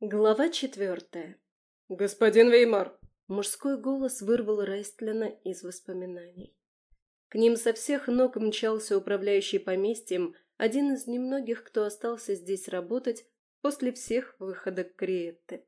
Глава четвертая. «Господин Веймар!» Мужской голос вырвал Райстлина из воспоминаний. К ним со всех ног мчался управляющий поместьем, один из немногих, кто остался здесь работать после всех выходок Криетты.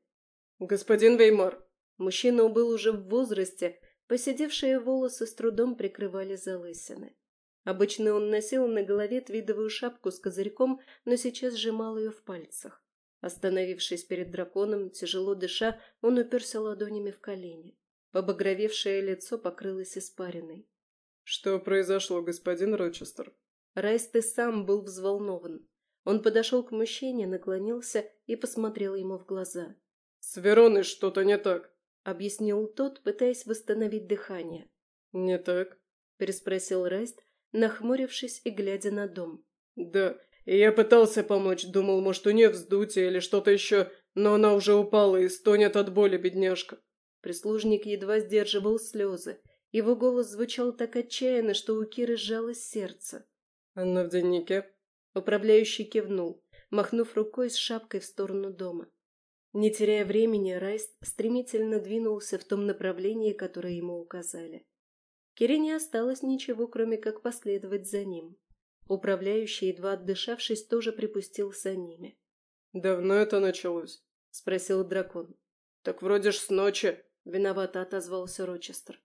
«Господин Веймар!» Мужчина был уже в возрасте, посидевшие волосы с трудом прикрывали залысины. Обычно он носил на голове твидовую шапку с козырьком, но сейчас сжимал ее в пальцах. Остановившись перед драконом, тяжело дыша, он уперся ладонями в колени. Побагровевшее лицо покрылось испариной. «Что произошло, господин Рочестер?» Райст и сам был взволнован. Он подошел к мужчине, наклонился и посмотрел ему в глаза. «С Вероной что-то не так», — объяснил тот, пытаясь восстановить дыхание. «Не так?» — переспросил Райст, нахмурившись и глядя на дом. «Да, и я пытался помочь, думал, может, у нее вздутие или что-то еще, но она уже упала и стонет от боли, бедняжка. Прислужник едва сдерживал слезы. Его голос звучал так отчаянно, что у Киры сжалось сердце. «Она в дневнике?» Управляющий кивнул, махнув рукой с шапкой в сторону дома. Не теряя времени, Райст стремительно двинулся в том направлении, которое ему указали. Кире не осталось ничего, кроме как последовать за ним. Управляющий, едва отдышавшись, тоже припустил за ними. «Давно это началось?» — спросил дракон. «Так вроде ж с ночи», — виновато отозвался Рочестер.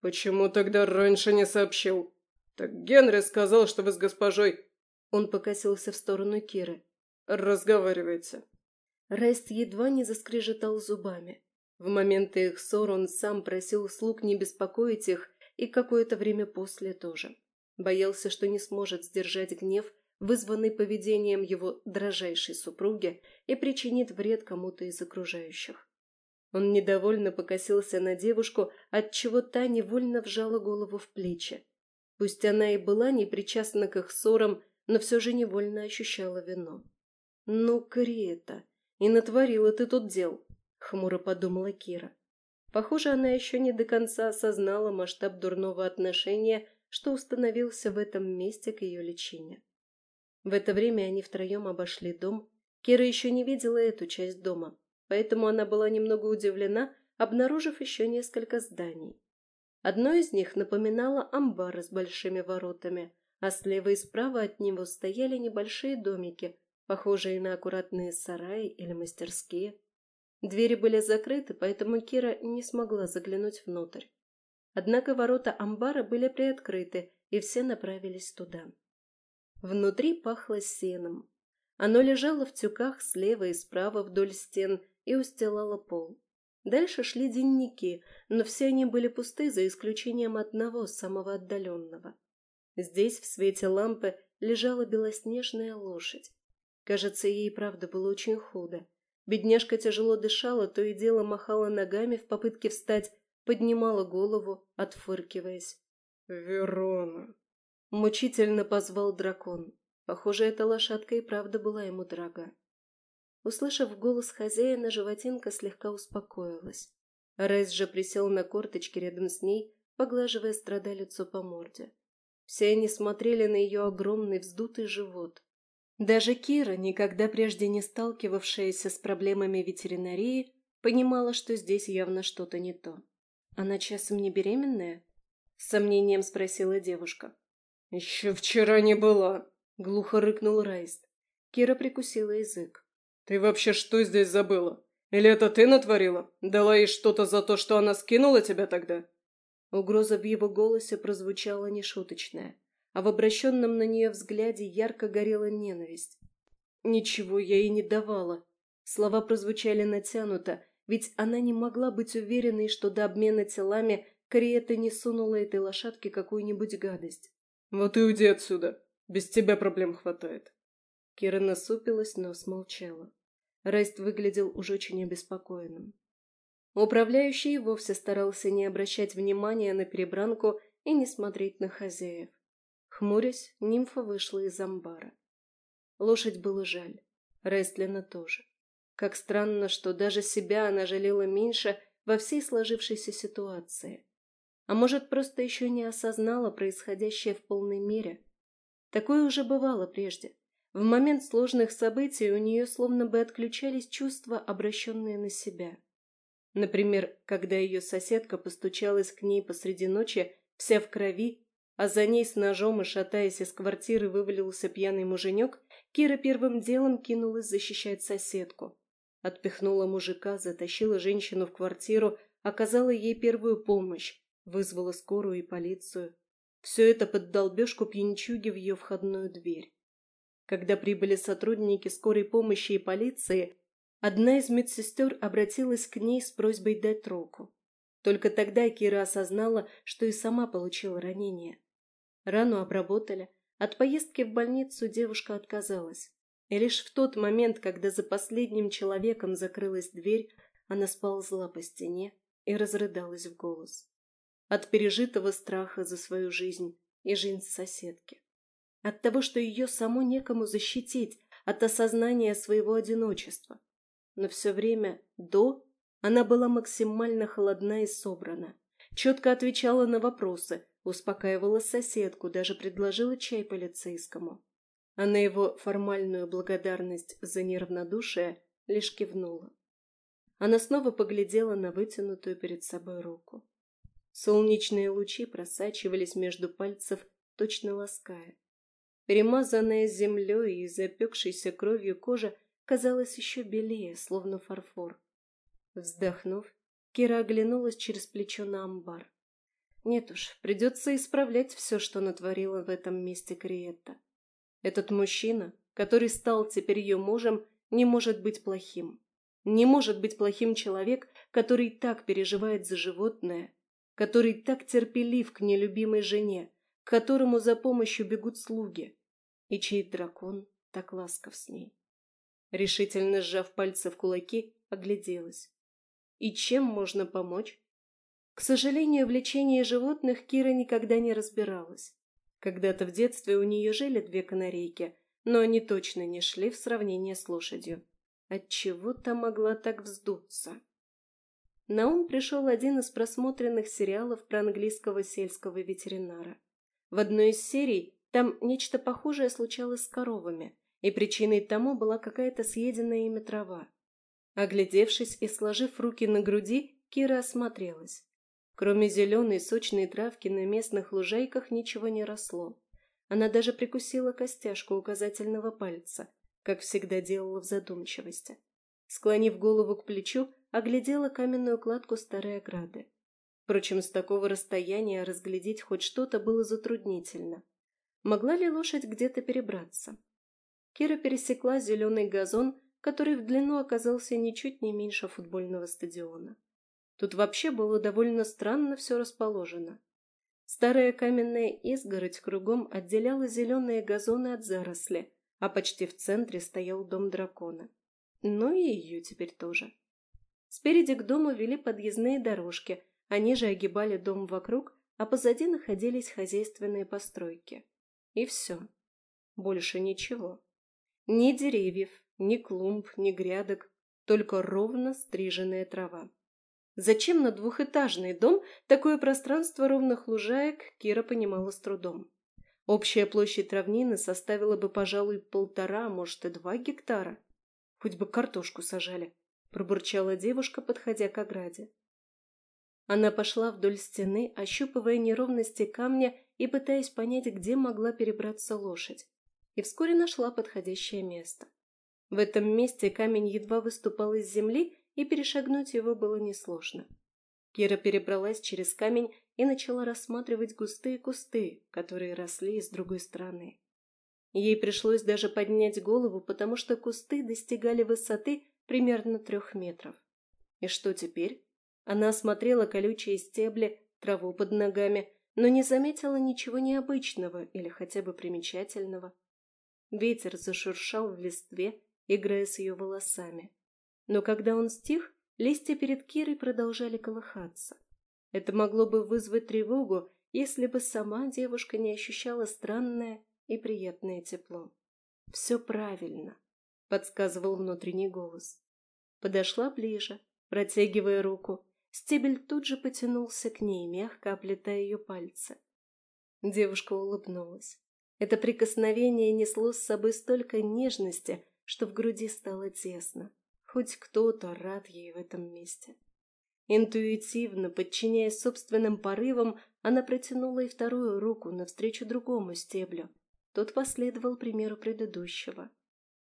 «Почему тогда раньше не сообщил? Так Генри сказал, что вы с госпожой...» Он покосился в сторону Киры. «Разговаривайте». Рест едва не заскрежетал зубами. В моменты их ссор он сам просил слуг не беспокоить их и какое-то время после тоже. Боялся, что не сможет сдержать гнев, вызванный поведением его дрожайшей супруги, и причинит вред кому-то из окружающих. Он недовольно покосился на девушку, отчего та невольно вжала голову в плечи. Пусть она и была не причастна к их ссорам, но все же невольно ощущала вину. «Ну, Криета, и натворила ты тут дел», — хмуро подумала Кира. Похоже, она еще не до конца осознала масштаб дурного отношения, что установился в этом месте к ее лечению. В это время они втроем обошли дом. Кира еще не видела эту часть дома, поэтому она была немного удивлена, обнаружив еще несколько зданий. Одно из них напоминало амбар с большими воротами, а слева и справа от него стояли небольшие домики, похожие на аккуратные сараи или мастерские. Двери были закрыты, поэтому Кира не смогла заглянуть внутрь. Однако ворота амбара были приоткрыты, и все направились туда. Внутри пахло сеном. Оно лежало в тюках слева и справа вдоль стен и устилало пол. Дальше шли денники, но все они были пусты, за исключением одного, самого отдаленного. Здесь, в свете лампы, лежала белоснежная лошадь. Кажется, ей правда было очень худо. Бедняжка тяжело дышала, то и дело махала ногами в попытке встать, поднимала голову, отфыркиваясь. «Верона!» Мучительно позвал дракон. Похоже, эта лошадка и правда была ему дорога. Услышав голос хозяина, животинка слегка успокоилась. Райс же присел на корточки рядом с ней, поглаживая страдалицу по морде. Все они смотрели на ее огромный вздутый живот. Даже Кира, никогда прежде не сталкивавшаяся с проблемами ветеринарии, понимала, что здесь явно что-то не то. «Она часом не беременная?» — с сомнением спросила девушка. «Еще вчера не была», — глухо рыкнул Райст. Кира прикусила язык. «Ты вообще что здесь забыла? Или это ты натворила? Дала ей что-то за то, что она скинула тебя тогда?» Угроза в его голосе прозвучала нешуточная, а в обращенном на нее взгляде ярко горела ненависть. «Ничего я ей не давала». Слова прозвучали натянуто, ведь она не могла быть уверенной, что до обмена телами Криета не сунула этой лошадке какую-нибудь гадость. «Вот и уйди отсюда. Без тебя проблем хватает». Кира насупилась, но смолчала. Райст выглядел уж очень обеспокоенным. Управляющий и вовсе старался не обращать внимания на перебранку и не смотреть на хозяев. Хмурясь, нимфа вышла из амбара. Лошадь было жаль. Рестлина тоже. Как странно, что даже себя она жалела меньше во всей сложившейся ситуации. А может, просто еще не осознала происходящее в полной мере. Такое уже бывало прежде. В момент сложных событий у нее словно бы отключались чувства, обращенные на себя. Например, когда ее соседка постучалась к ней посреди ночи, вся в крови, а за ней с ножом и шатаясь из квартиры вывалился пьяный муженек, Кира первым делом кинулась защищать соседку. Отпихнула мужика, затащила женщину в квартиру, оказала ей первую помощь, вызвала скорую и полицию. Все это под долбежку пьянчуги в ее входную дверь. Когда прибыли сотрудники скорой помощи и полиции, одна из медсестер обратилась к ней с просьбой дать руку. Только тогда Кира осознала, что и сама получила ранение. Рану обработали, от поездки в больницу девушка отказалась. И лишь в тот момент, когда за последним человеком закрылась дверь, она сползла по стене и разрыдалась в голос. От пережитого страха за свою жизнь и жизнь соседки. От того, что ее само некому защитить, от осознания своего одиночества. Но все время до она была максимально холодна и собрана. Четко отвечала на вопросы, успокаивала соседку, даже предложила чай полицейскому. А на его формальную благодарность за неравнодушие лишь кивнула. Она снова поглядела на вытянутую перед собой руку. Солнечные лучи просачивались между пальцев, точно лаская. Перемазанная землей и запекшейся кровью кожа казалась еще белее, словно фарфор. Вздохнув, Кира оглянулась через плечо на амбар. Нет уж, придется исправлять все, что натворила в этом месте Криетта. Этот мужчина, который стал теперь ее мужем, не может быть плохим. Не может быть плохим человек, который так переживает за животное, который так терпелив к нелюбимой жене, к которому за помощью бегут слуги, и чей дракон так ласков с ней. Решительно сжав пальцы в кулаки, огляделась. И чем можно помочь? К сожалению, в лечении животных Кира никогда не разбиралась. Когда-то в детстве у нее жили две канарейки, но они точно не шли в сравнение с лошадью. Отчего-то могла так вздуться. На ум пришел один из просмотренных сериалов про английского сельского ветеринара. В одной из серий там нечто похожее случалось с коровами, и причиной тому была какая-то съеденная ими трава. Оглядевшись и сложив руки на груди, Кира осмотрелась. Кроме зеленой сочной травки на местных лужайках ничего не росло. Она даже прикусила костяшку указательного пальца, как всегда делала в задумчивости. Склонив голову к плечу, оглядела каменную кладку старой ограды. Впрочем, с такого расстояния разглядеть хоть что-то было затруднительно. Могла ли лошадь где-то перебраться? Кира пересекла зеленый газон, который в длину оказался ничуть не меньше футбольного стадиона. Тут вообще было довольно странно все расположено. Старая каменная изгородь кругом отделяла зеленые газоны от заросли, а почти в центре стоял дом дракона. Ну и ее теперь тоже. Спереди к дому вели подъездные дорожки, они же огибали дом вокруг, а позади находились хозяйственные постройки. И все. Больше ничего. Ни деревьев, ни клумб, ни грядок, только ровно стриженная трава. Зачем на двухэтажный дом такое пространство ровных лужаек, Кира понимала с трудом. Общая площадь равнины составила бы, пожалуй, полтора, может, и два гектара. Хоть бы картошку сажали, пробурчала девушка, подходя к ограде. Она пошла вдоль стены, ощупывая неровности камня и пытаясь понять, где могла перебраться лошадь, и вскоре нашла подходящее место. В этом месте камень едва выступал из земли, и перешагнуть его было несложно. Кира перебралась через камень и начала рассматривать густые кусты, которые росли с другой стороны. Ей пришлось даже поднять голову, потому что кусты достигали высоты примерно трех метров. И что теперь? Она осмотрела колючие стебли, траву под ногами, но не заметила ничего необычного или хотя бы примечательного. Ветер зашуршал в листве, играя с ее волосами. Но когда он стих, листья перед Кирой продолжали колыхаться. Это могло бы вызвать тревогу, если бы сама девушка не ощущала странное и приятное тепло. «Все правильно», — подсказывал внутренний голос. Подошла ближе, протягивая руку. Стебель тут же потянулся к ней, мягко оплетая ее пальцы. Девушка улыбнулась. Это прикосновение несло с собой столько нежности, что в груди стало тесно. Хоть кто-то рад ей в этом месте. Интуитивно, подчиняясь собственным порывам, она протянула и вторую руку навстречу другому стеблю. Тот последовал примеру предыдущего.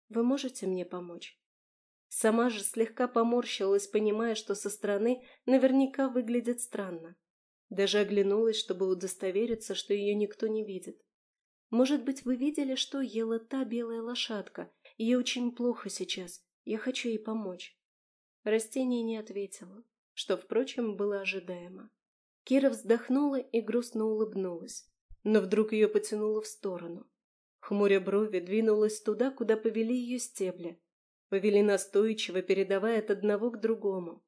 «Вы можете мне помочь?» Сама же слегка поморщилась, понимая, что со стороны наверняка выглядит странно. Даже оглянулась, чтобы удостовериться, что ее никто не видит. «Может быть, вы видели, что ела та белая лошадка? Ей очень плохо сейчас. Я хочу ей помочь». Растение не ответило что, впрочем, было ожидаемо. Кира вздохнула и грустно улыбнулась, но вдруг ее потянуло в сторону. Хмуря брови двинулась туда, куда повели ее стебли. Повели настойчиво, передавая от одного к другому.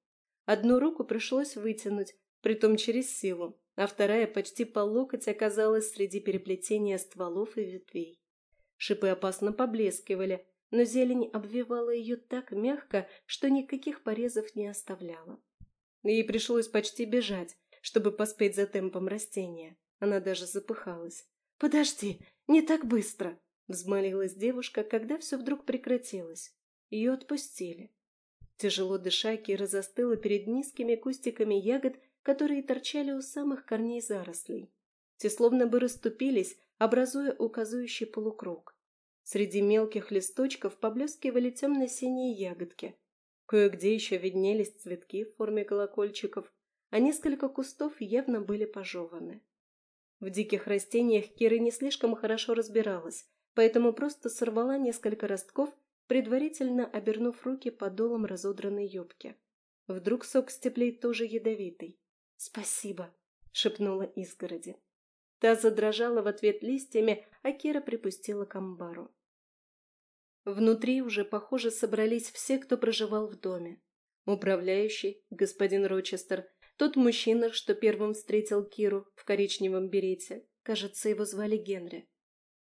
Одну руку пришлось вытянуть, притом через силу, а вторая почти по локоть оказалась среди переплетения стволов и ветвей. Шипы опасно поблескивали, но зелень обвивала ее так мягко, что никаких порезов не оставляла. Ей пришлось почти бежать, чтобы поспеть за темпом растения. Она даже запыхалась. «Подожди, не так быстро!» — взмолилась девушка, когда все вдруг прекратилось. Ее отпустили. Тяжело дыша, Кира застыла перед низкими кустиками ягод, которые торчали у самых корней зарослей. Те словно бы расступились, образуя указующий полукруг. Среди мелких листочков поблескивали темно-синие ягодки, Кое-где еще виднелись цветки в форме колокольчиков, а несколько кустов явно были пожеваны. В диких растениях Кира не слишком хорошо разбиралась, поэтому просто сорвала несколько ростков, предварительно обернув руки подолом разодранной юбки. Вдруг сок степлей тоже ядовитый. «Спасибо», — шепнула изгороди. Та задрожала в ответ листьями, а Кира припустила к амбару. Внутри уже, похоже, собрались все, кто проживал в доме. Управляющий, господин Рочестер, тот мужчина, что первым встретил Киру в коричневом берете, кажется, его звали Генри.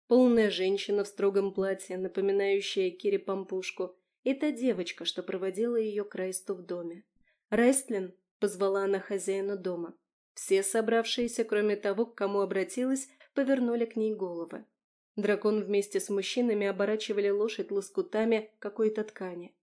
Полная женщина в строгом платье, напоминающая Кире пампушку, и та девочка, что проводила ее к Райсту в доме. «Райстлин», — позвала она хозяина дома. Все собравшиеся, кроме того, к кому обратилась, повернули к ней головы. Дракон вместе с мужчинами оборачивали лошадь лоскутами какой-то ткани.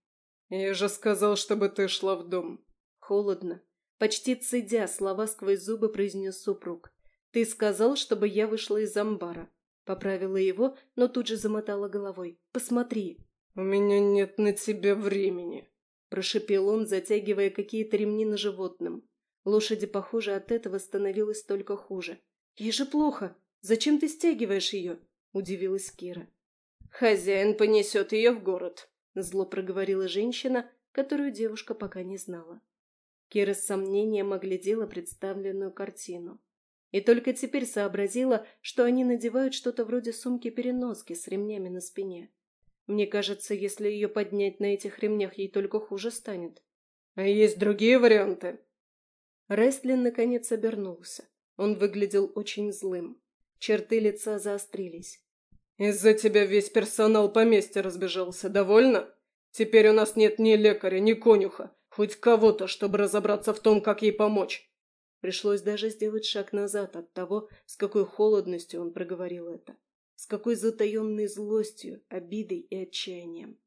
«Я же сказал, чтобы ты шла в дом». Холодно. Почти цедя слова сквозь зубы произнес супруг. «Ты сказал, чтобы я вышла из амбара». Поправила его, но тут же замотала головой. «Посмотри». «У меня нет на тебя времени», – прошипел он, затягивая какие-то ремни на животном. Лошади, похоже, от этого становилось только хуже. «Ей же плохо. Зачем ты стягиваешь ее?» – удивилась Кира. «Хозяин понесет ее в город», – зло проговорила женщина, которую девушка пока не знала. Кира с сомнением оглядела представленную картину. И только теперь сообразила, что они надевают что-то вроде сумки-переноски с ремнями на спине. Мне кажется, если ее поднять на этих ремнях, ей только хуже станет. А есть другие варианты? Рестлин наконец обернулся. Он выглядел очень злым. Черты лица заострились. «Из-за тебя весь персонал поместья разбежался. Довольно? Теперь у нас нет ни лекаря, ни конюха, хоть кого-то, чтобы разобраться в том, как ей помочь». Пришлось даже сделать шаг назад от того, с какой холодностью он проговорил это, с какой затаенной злостью, обидой и отчаянием.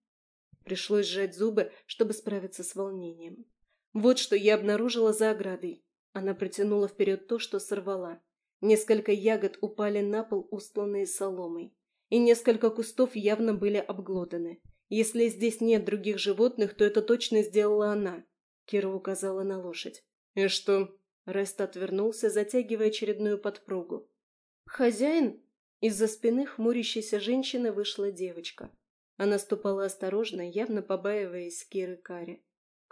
Пришлось сжать зубы, чтобы справиться с волнением. Вот что я обнаружила за оградой. Она протянула вперед то, что сорвала. Несколько ягод упали на пол, устланные соломой. И несколько кустов явно были обглоданы. Если здесь нет других животных, то это точно сделала она. Кира указала на лошадь. «И что?» Рест отвернулся, затягивая очередную подпругу. «Хозяин?» Из-за спины хмурящейся женщины вышла девочка. Она ступала осторожно, явно побаиваясь Киры Кари.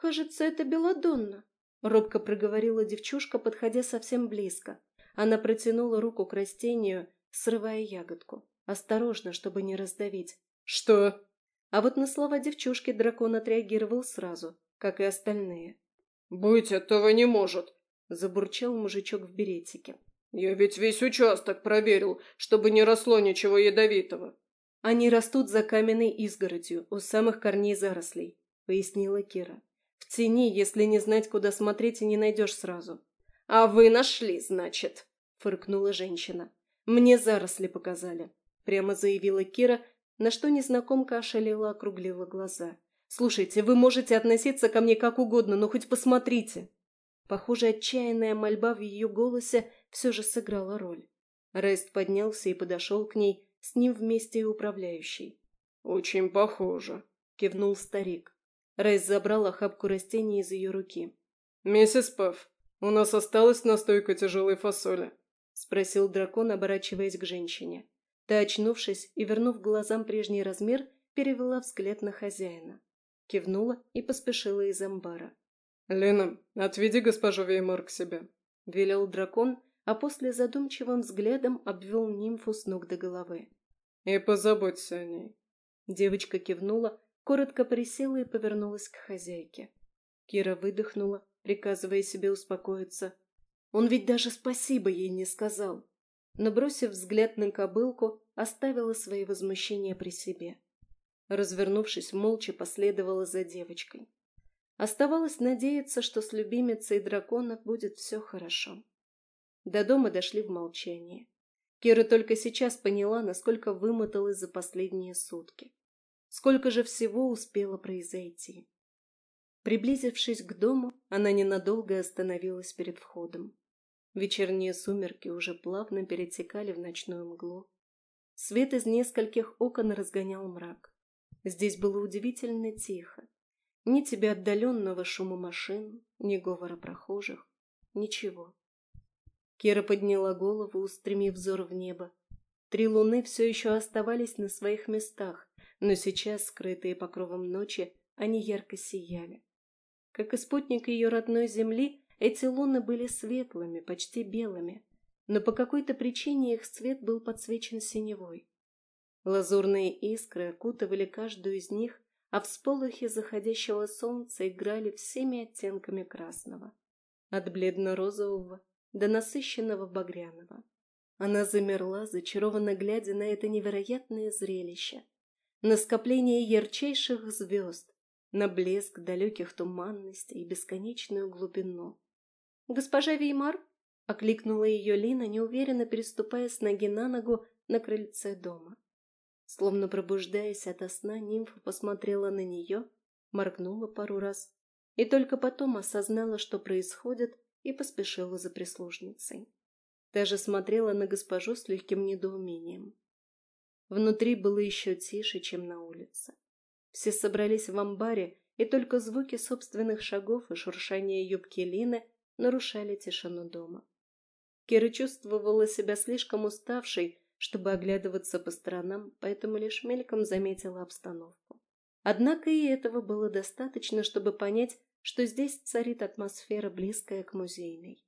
«Кажется, это Беладонна», — робко проговорила девчушка, подходя совсем близко. Она протянула руку к растению, срывая ягодку. Осторожно, чтобы не раздавить. «Что?» А вот на слова девчушки дракон отреагировал сразу, как и остальные. «Быть этого не может», — забурчал мужичок в беретике. «Я ведь весь участок проверил, чтобы не росло ничего ядовитого». «Они растут за каменной изгородью, у самых корней зарослей», — пояснила Кира. «В тени, если не знать, куда смотреть, и не найдешь сразу». «А вы нашли, значит?» фыркнула женщина. «Мне заросли показали», — прямо заявила Кира, на что незнакомка ошалела округлила глаза. «Слушайте, вы можете относиться ко мне как угодно, но хоть посмотрите!» Похоже, отчаянная мольба в ее голосе все же сыграла роль. Рест поднялся и подошел к ней, с ним вместе и управляющий. «Очень похоже», — кивнул старик. Рейс забрал охапку растений из ее руки. «Миссис Пэв, у нас осталась настойка тяжелой фасоли?» — спросил дракон, оборачиваясь к женщине. Та, очнувшись и вернув глазам прежний размер, перевела взгляд на хозяина. Кивнула и поспешила из амбара. «Лена, отведи госпожу Веймар к себе», — велел дракон, а после задумчивым взглядом обвел нимфу с ног до головы. «И позаботься о ней». Девочка кивнула, коротко присела и повернулась к хозяйке. Кира выдохнула, приказывая себе успокоиться. Он ведь даже спасибо ей не сказал. Но, бросив взгляд на кобылку, оставила свои возмущения при себе. Развернувшись, молча последовала за девочкой. Оставалось надеяться, что с любимицей дракона будет все хорошо. До дома дошли в молчании. Кира только сейчас поняла, насколько вымоталась за последние сутки. Сколько же всего успело произойти. Приблизившись к дому, она ненадолго остановилась перед входом. Вечерние сумерки уже плавно перетекали в ночную мглу. Свет из нескольких окон разгонял мрак. Здесь было удивительно тихо. Ни тебе отдаленного шума машин, ни говора прохожих. Ничего. Кира подняла голову, устремив взор в небо. Три луны все еще оставались на своих местах, но сейчас, скрытые покровом ночи, они ярко сияли. Как и спутник ее родной земли, эти луны были светлыми, почти белыми, но по какой-то причине их цвет был подсвечен синевой. Лазурные искры окутывали каждую из них, а всполохи заходящего солнца играли всеми оттенками красного, от бледно-розового до насыщенного багряного. Она замерла, зачарованно глядя на это невероятное зрелище, на скопление ярчайших звезд, на блеск далеких туманностей и бесконечную глубину. «Госпожа Веймар?» — окликнула ее Лина, неуверенно переступая с ноги на ногу на крыльце дома. Словно пробуждаясь ото сна, нимфа посмотрела на нее, моргнула пару раз и только потом осознала, что происходит, и поспешила за прислужницей. Даже смотрела на госпожу с легким недоумением. Внутри было еще тише, чем на улице. Все собрались в амбаре, и только звуки собственных шагов и шуршание юбки Лины нарушали тишину дома. Кира чувствовала себя слишком уставшей, чтобы оглядываться по сторонам, поэтому лишь мельком заметила обстановку. Однако и этого было достаточно, чтобы понять, что здесь царит атмосфера, близкая к музейной.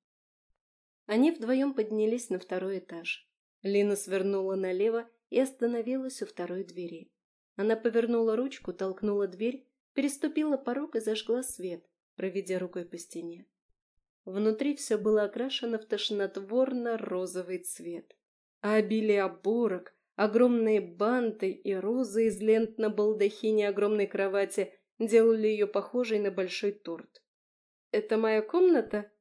Они вдвоем поднялись на второй этаж. Лина свернула налево и остановилась у второй двери. Она повернула ручку, толкнула дверь, переступила порог и зажгла свет, проведя рукой по стене. Внутри все было окрашено в тошнотворно-розовый цвет а обилие оборок, огромные банты и розы из лент на балдахине огромной кровати делали ее похожей на большой торт. «Это моя комната?»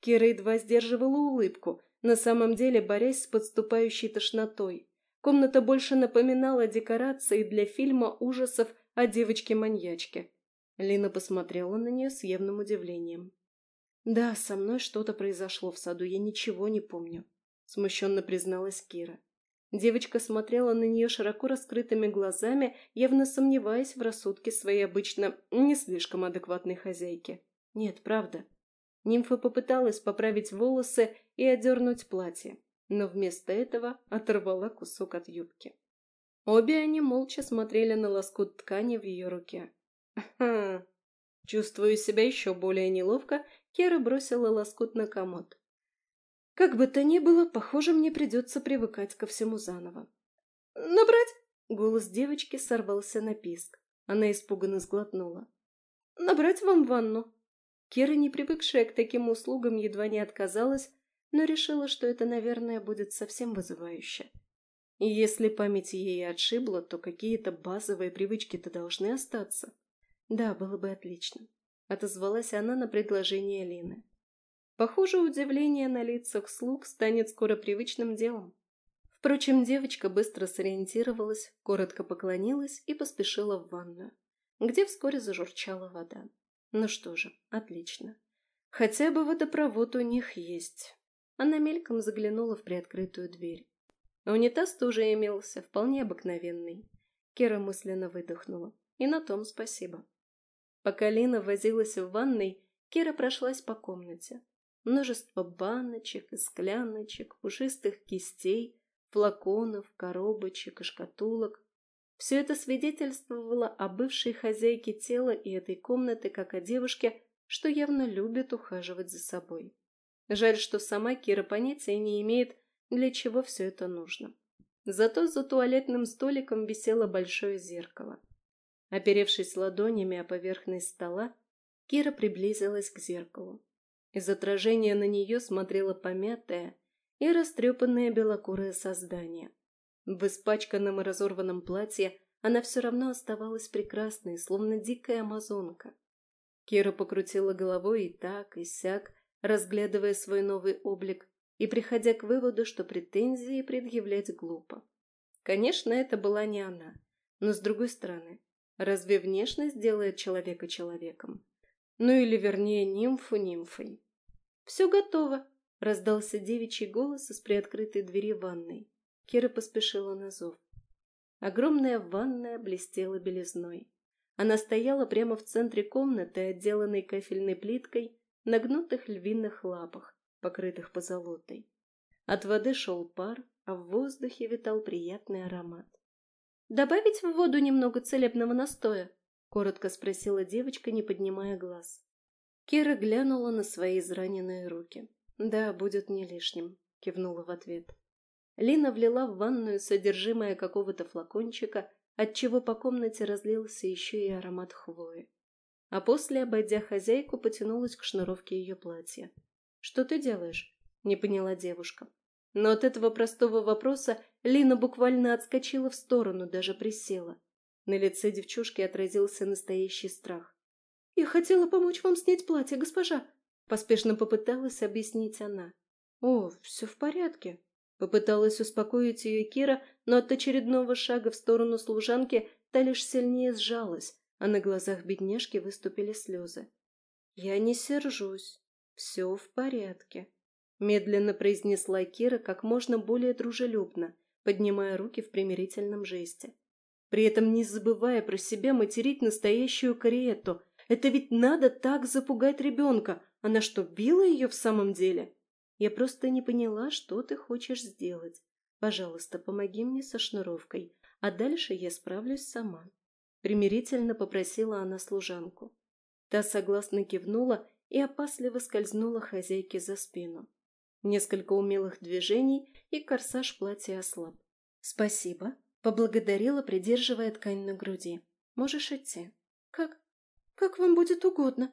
Кира едва сдерживала улыбку, на самом деле борясь с подступающей тошнотой. Комната больше напоминала декорации для фильма ужасов о девочке-маньячке. Лина посмотрела на нее с явным удивлением. «Да, со мной что-то произошло в саду, я ничего не помню смущенно призналась Кира. Девочка смотрела на нее широко раскрытыми глазами, явно сомневаясь в рассудке своей обычно не слишком адекватной хозяйки. Нет, правда. Нимфа попыталась поправить волосы и одернуть платье, но вместо этого оторвала кусок от юбки. Обе они молча смотрели на лоскут ткани в ее руке. «Ха!» Чувствуя себя еще более неловко, Кира бросила лоскут на комод. Как бы то ни было, похоже, мне придется привыкать ко всему заново. «Набрать?» Голос девочки сорвался на писк. Она испуганно сглотнула. «Набрать вам ванну?» Кира, не привыкшая к таким услугам, едва не отказалась, но решила, что это, наверное, будет совсем вызывающе. И если память ей отшибла, то какие-то базовые привычки-то должны остаться. Да, было бы отлично. Отозвалась она на предложение Лины. Похоже, удивление на лицах слуг станет скоро привычным делом. Впрочем, девочка быстро сориентировалась, коротко поклонилась и поспешила в ванную, где вскоре зажурчала вода. Ну что же, отлично. Хотя бы водопровод у них есть. Она мельком заглянула в приоткрытую дверь. Унитаз тоже имелся, вполне обыкновенный. Кира мысленно выдохнула. И на том спасибо. Пока Лина возилась в ванной, Кира прошлась по комнате. Множество баночек и скляночек, пушистых кистей, флаконов, коробочек и шкатулок. Все это свидетельствовало о бывшей хозяйке тела и этой комнаты как о девушке, что явно любит ухаживать за собой. Жаль, что сама Кира понятия не имеет, для чего все это нужно. Зато за туалетным столиком висело большое зеркало. Оперевшись ладонями о поверхность стола, Кира приблизилась к зеркалу. Из отражения на нее смотрело помятое и растрепанное белокурое создание. В испачканном и разорванном платье она все равно оставалась прекрасной, словно дикая амазонка. Кира покрутила головой и так, и сяк, разглядывая свой новый облик и приходя к выводу, что претензии предъявлять глупо. Конечно, это была не она, но с другой стороны, разве внешность делает человека человеком? Ну или вернее нимфу нимфой. «Все готово», — раздался девичий голос из приоткрытой двери ванной. Кира поспешила на зов. Огромная ванная блестела белизной. Она стояла прямо в центре комнаты, отделанной кафельной плиткой, на гнутых львиных лапах, покрытых позолотой. От воды шел пар, а в воздухе витал приятный аромат. «Добавить в воду немного целебного настоя?» — коротко спросила девочка, не поднимая глаз. Кира глянула на свои израненные руки. «Да, будет не лишним», — кивнула в ответ. Лина влила в ванную содержимое какого-то флакончика, отчего по комнате разлился еще и аромат хвои. А после, обойдя хозяйку, потянулась к шнуровке ее платья. «Что ты делаешь?» — не поняла девушка. Но от этого простого вопроса Лина буквально отскочила в сторону, даже присела. На лице девчушки отразился настоящий страх. «Я хотела помочь вам снять платье, госпожа!» Поспешно попыталась объяснить она. «О, все в порядке!» Попыталась успокоить ее Кира, но от очередного шага в сторону служанки та лишь сильнее сжалась, а на глазах бедняжки выступили слезы. «Я не сержусь. Все в порядке», — медленно произнесла Кира как можно более дружелюбно, поднимая руки в примирительном жесте. При этом не забывая про себя материть настоящую Кариетту. Это ведь надо так запугать ребенка. Она что, била ее в самом деле? Я просто не поняла, что ты хочешь сделать. Пожалуйста, помоги мне со шнуровкой, а дальше я справлюсь сама. Примирительно попросила она служанку. Та согласно кивнула и опасливо скользнула хозяйке за спину. Несколько умелых движений, и корсаж платья ослаб. «Спасибо», — поблагодарила, придерживая ткань на груди. «Можешь идти». «Как? Как вам будет угодно».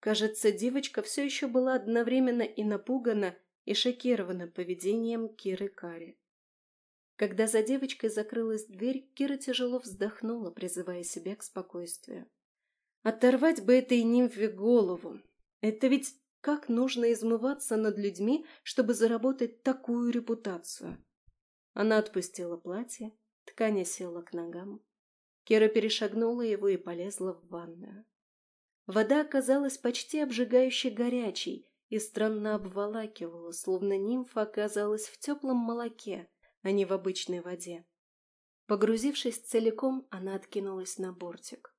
Кажется, девочка все еще была одновременно и напугана, и шокирована поведением Киры Кари. Когда за девочкой закрылась дверь, Кира тяжело вздохнула, призывая себя к спокойствию. Оторвать бы этой нимфе голову. Это ведь как нужно измываться над людьми, чтобы заработать такую репутацию? Она отпустила платье, ткань села к ногам. Кира перешагнула его и полезла в ванную. Вода оказалась почти обжигающе горячей и странно обволакивала, словно нимфа оказалась в теплом молоке, а не в обычной воде. Погрузившись целиком, она откинулась на бортик.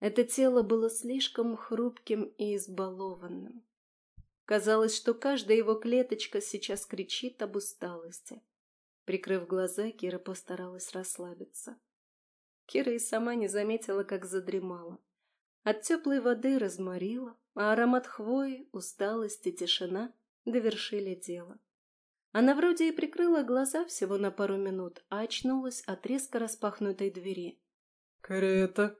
Это тело было слишком хрупким и избалованным. Казалось, что каждая его клеточка сейчас кричит об усталости. Прикрыв глаза, Кира постаралась расслабиться. Кира и сама не заметила, как задремала. От теплой воды разморила, а аромат хвои, усталость и тишина довершили дело. Она вроде и прикрыла глаза всего на пару минут, а очнулась от резко распахнутой двери. «Карета!»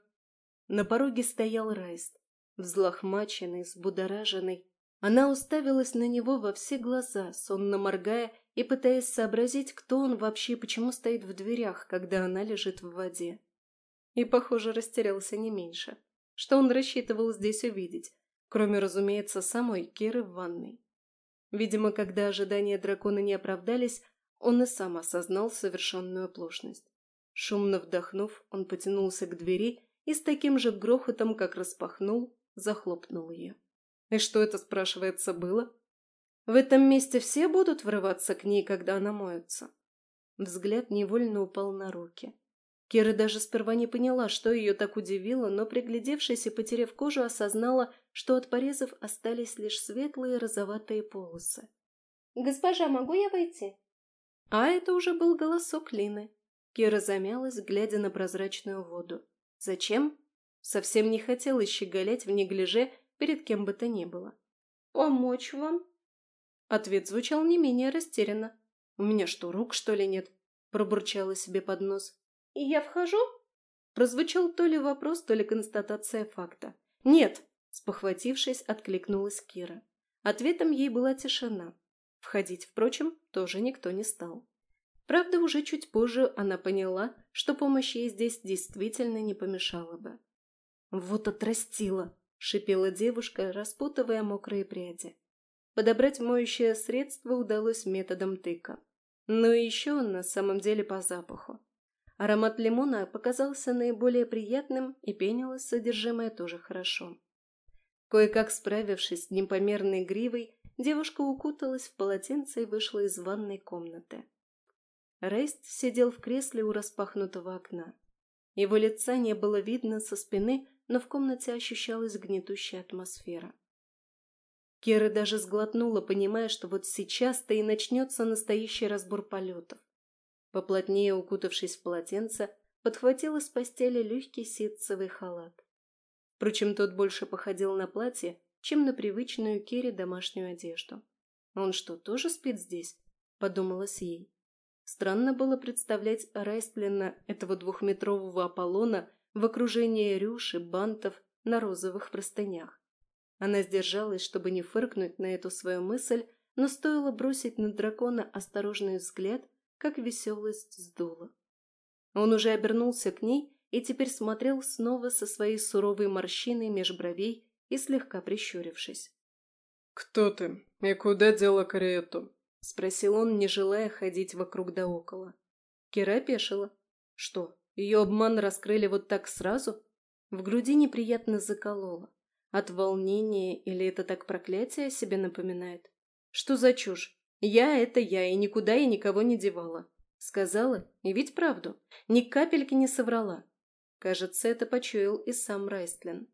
На пороге стоял Райст, взлохмаченный, взбудораженный. Она уставилась на него во все глаза, сонно моргая и пытаясь сообразить, кто он вообще и почему стоит в дверях, когда она лежит в воде. И, похоже, растерялся не меньше. Что он рассчитывал здесь увидеть, кроме, разумеется, самой Киры в ванной. Видимо, когда ожидания дракона не оправдались, Он и сам осознал совершенную оплошность. Шумно вдохнув, он потянулся к двери и с таким же грохотом, как распахнул, захлопнул ее. И что это, спрашивается, было? В этом месте все будут врываться к ней, когда она моется? Взгляд невольно упал на руки. Кира даже сперва не поняла, что ее так удивило, но, приглядевшись и потеряв кожу, осознала, что от порезов остались лишь светлые розоватые полосы. «Госпожа, могу я войти?» А это уже был голосок Лины. Кира замялась, глядя на прозрачную воду. «Зачем?» Совсем не хотелось щеголять в неглиже перед кем бы то ни было. «Помочь вам?» Ответ звучал не менее растерянно. «У меня что, рук, что ли, нет?» Пробурчала себе под нос. «И я вхожу?» Прозвучал то ли вопрос, то ли констатация факта. «Нет!» Спохватившись, откликнулась Кира. Ответом ей была тишина. Входить, впрочем, тоже никто не стал. Правда, уже чуть позже она поняла, что помощь ей здесь действительно не помешала бы. «Вот отрастила!» – шипела девушка, распутывая мокрые пряди. Подобрать моющее средство удалось методом тыка. Но еще на самом деле по запаху. Аромат лимона показался наиболее приятным, и пенилось содержимое тоже хорошо. Кое-как справившись с непомерной гривой, девушка укуталась в полотенце и вышла из ванной комнаты. Рейст сидел в кресле у распахнутого окна. Его лица не было видно со спины, но в комнате ощущалась гнетущая атмосфера. Кира даже сглотнула, понимая, что вот сейчас-то и начнется настоящий разбор полетов. Поплотнее укутавшись в полотенце, подхватила с постели легкий ситцевый халат. Впрочем, тот больше походил на платье, чем на привычную Кире домашнюю одежду. «Он что, тоже спит здесь?» – подумалось ей. Странно было представлять Райстлина, этого двухметрового Аполлона, в окружении рюш бантов на розовых простынях. Она сдержалась, чтобы не фыркнуть на эту свою мысль, но стоило бросить на дракона осторожный взгляд, как веселость сдула. Он уже обернулся к ней и теперь смотрел снова со своей суровой морщиной меж бровей и слегка прищурившись. «Кто ты и куда дела карету?» — спросил он, не желая ходить вокруг да около. Кира опешила. «Что, ее обман раскрыли вот так сразу?» В груди неприятно закололо. От волнения или это так проклятие себе напоминает? Что за чушь? Я — это я, и никуда я никого не девала. Сказала, и ведь правду, ни капельки не соврала. Кажется, это почуял и сам Райстлин.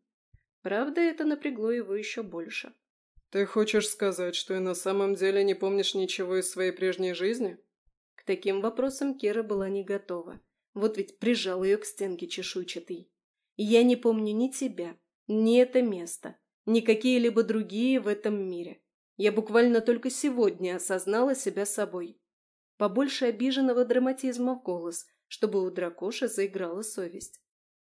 Правда, это напрягло его еще больше. «Ты хочешь сказать, что и на самом деле не помнишь ничего из своей прежней жизни?» К таким вопросам Кира была не готова. Вот ведь прижал ее к стенке чешуйчатый. «Я не помню ни тебя, ни это место, ни какие-либо другие в этом мире. Я буквально только сегодня осознала себя собой. Побольше обиженного драматизма в голос, чтобы у дракоша заиграла совесть.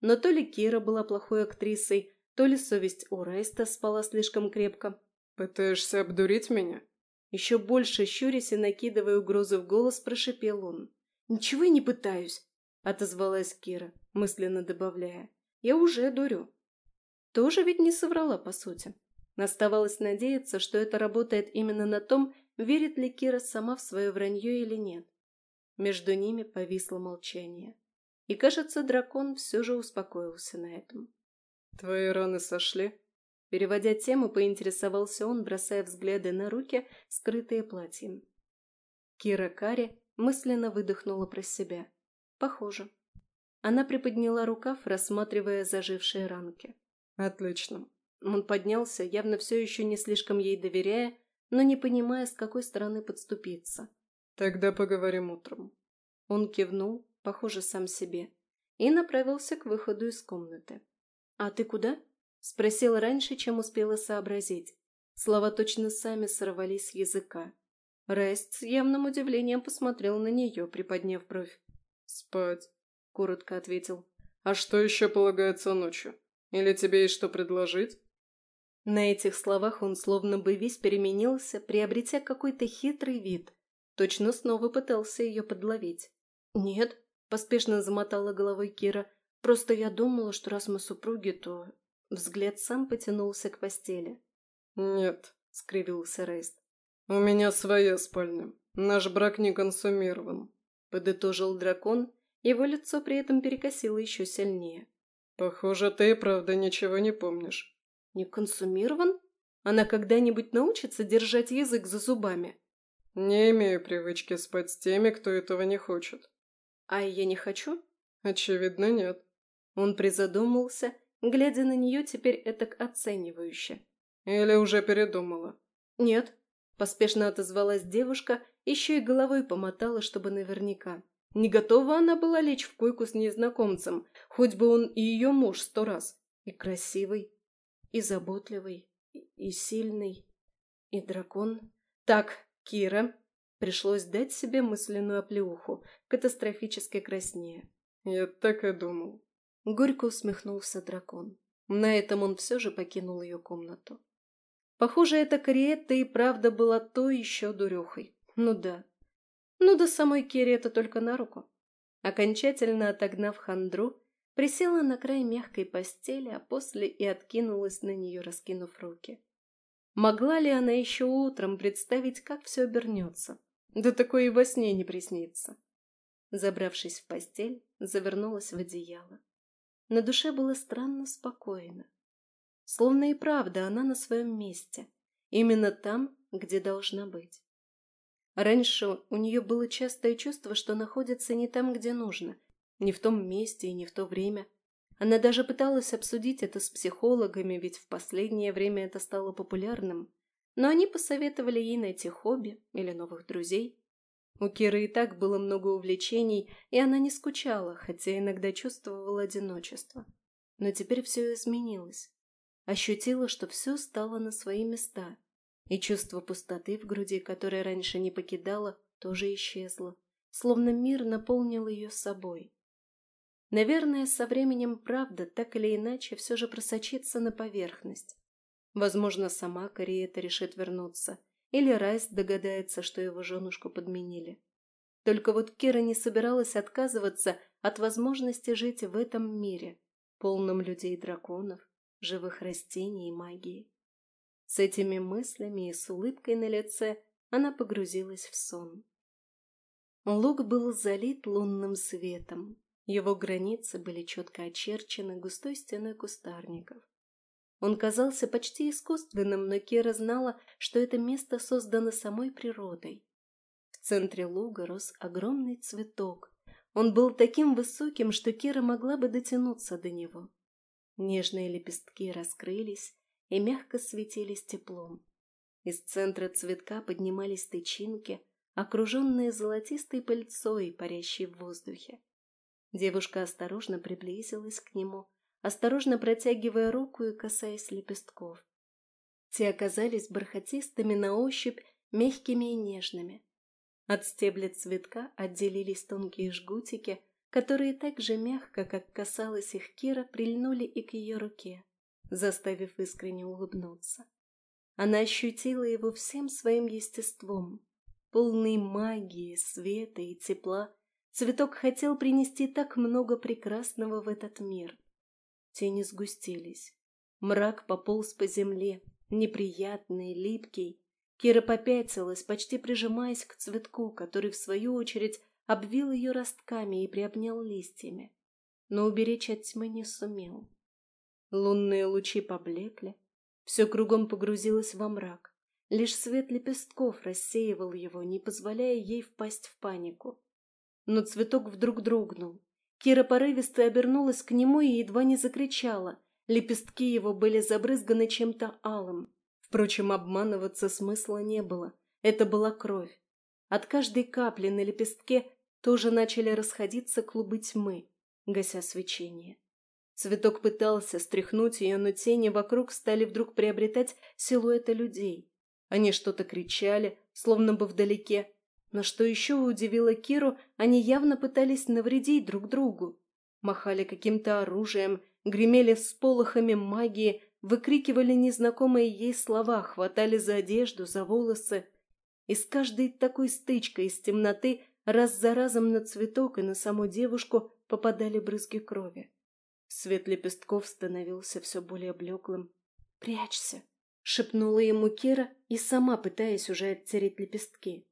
Но то ли Кира была плохой актрисой, то ли совесть у Райста спала слишком крепко. «Пытаешься обдурить меня?» Еще больше щурясь и накидывая угрозы в голос, прошипел он. «Ничего я не пытаюсь», — отозвалась Кира, мысленно добавляя. «Я уже дурю». Тоже ведь не соврала, по сути. Оставалось надеяться, что это работает именно на том, верит ли Кира сама в свое вранье или нет. Между ними повисло молчание. И, кажется, дракон все же успокоился на этом. «Твои раны сошли?» Переводя тему, поинтересовался он, бросая взгляды на руки, скрытые платьем. Кира Кари мысленно выдохнула про себя. «Похоже». Она приподняла рукав, рассматривая зажившие ранки. «Отлично». Он поднялся, явно все еще не слишком ей доверяя, но не понимая, с какой стороны подступиться. «Тогда поговорим утром». Он кивнул, похоже, сам себе, и направился к выходу из комнаты. «А ты куда?» – спросил раньше, чем успела сообразить. Слова точно сами сорвались с языка. Рест с явным удивлением посмотрел на нее, приподняв бровь. «Спать», – коротко ответил. «А что еще полагается ночью? Или тебе есть что предложить?» На этих словах он словно бы весь переменился, приобретя какой-то хитрый вид. Точно снова пытался ее подловить. «Нет», – поспешно замотала головой Кира. «Просто я думала, что раз мы супруги, то...» Взгляд сам потянулся к постели. «Нет», – скривился Рейст. «У меня своя спальня. Наш брак не консумирован», — подытожил дракон, его лицо при этом перекосило еще сильнее. «Похоже, ты правда ничего не помнишь». «Не консумирован? Она когда-нибудь научится держать язык за зубами?» «Не имею привычки спать с теми, кто этого не хочет». «А я не хочу?» «Очевидно, нет». Он призадумался, глядя на нее теперь этак оценивающе. «Или уже передумала?» «Нет», – поспешно отозвалась девушка, еще и головой помотала, чтобы наверняка. Не готова она была лечь в койку с незнакомцем, хоть бы он и ее муж сто раз. И красивый, и заботливый, и сильный, и дракон. Так, Кира, пришлось дать себе мысленную оплеуху, катастрофически краснее. Я так и думал. Горько усмехнулся дракон. На этом он все же покинул ее комнату. Похоже, эта Криетта и правда была то еще дурехой. Ну да, ну да самой Керри это только на руку. Окончательно отогнав хандру, присела на край мягкой постели, а после и откинулась на нее, раскинув руки. Могла ли она еще утром представить, как все обернется? Да такое и во сне не приснится. Забравшись в постель, завернулась в одеяло. На душе было странно спокойно. Словно и правда она на своем месте, именно там, где должна быть. Раньше у нее было частое чувство, что находится не там, где нужно, не в том месте и не в то время. Она даже пыталась обсудить это с психологами, ведь в последнее время это стало популярным. Но они посоветовали ей найти хобби или новых друзей. У Киры и так было много увлечений, и она не скучала, хотя иногда чувствовала одиночество. Но теперь все изменилось. Ощутила, что все стало на свои места – и чувство пустоты в груди, которое раньше не покидало, тоже исчезло, словно мир наполнил ее собой. Наверное, со временем правда так или иначе все же просочится на поверхность. Возможно, сама Кориэта решит вернуться, или Райс догадается, что его женушку подменили. Только вот Кира не собиралась отказываться от возможности жить в этом мире, полном людей и драконов, живых растений и магии. С этими мыслями и с улыбкой на лице она погрузилась в сон. Луг был залит лунным светом. Его границы были четко очерчены густой стеной кустарников. Он казался почти искусственным, но Кира знала, что это место создано самой природой. В центре луга рос огромный цветок. Он был таким высоким, что Кира могла бы дотянуться до него. Нежные лепестки раскрылись, и мягко светились теплом. Из центра цветка поднимались тычинки, окруженные золотистой пыльцой, парящей в воздухе. Девушка осторожно приблизилась к нему, осторожно протягивая руку и касаясь лепестков. Те оказались бархатистыми на ощупь, мягкими и нежными. От стебля цветка отделились тонкие жгутики, которые так же мягко, как касалась их Кира, прильнули и к ее руке заставив искренне улыбнуться. Она ощутила его всем своим естеством, полный магии, света и тепла. Цветок хотел принести так много прекрасного в этот мир. Тени сгустились. Мрак пополз по земле, неприятный, липкий. Кира попятилась, почти прижимаясь к цветку, который, в свою очередь, обвил ее ростками и приобнял листьями. Но уберечь от тьмы не сумел. Лунные лучи поблекли, все кругом погрузилось во мрак. Лишь свет лепестков рассеивал его, не позволяя ей впасть в панику. Но цветок вдруг дрогнул. Кира порывисто обернулась к нему и едва не закричала. Лепестки его были забрызганы чем-то алым. Впрочем, обманываться смысла не было. Это была кровь. От каждой капли на лепестке тоже начали расходиться клубы тьмы, гася свечение. Цветок пытался стряхнуть ее, но тени вокруг стали вдруг приобретать силуэты людей. Они что-то кричали, словно бы вдалеке. Но что еще удивило Киру, они явно пытались навредить друг другу. Махали каким-то оружием, гремели всполохами магии, выкрикивали незнакомые ей слова, хватали за одежду, за волосы. И с каждой такой стычкой из темноты раз за разом на цветок и на саму девушку попадали брызги крови. Свет лепестков становился все более блеклым. «Прячься!» — шепнула ему Кира и сама пытаясь уже оттереть лепестки.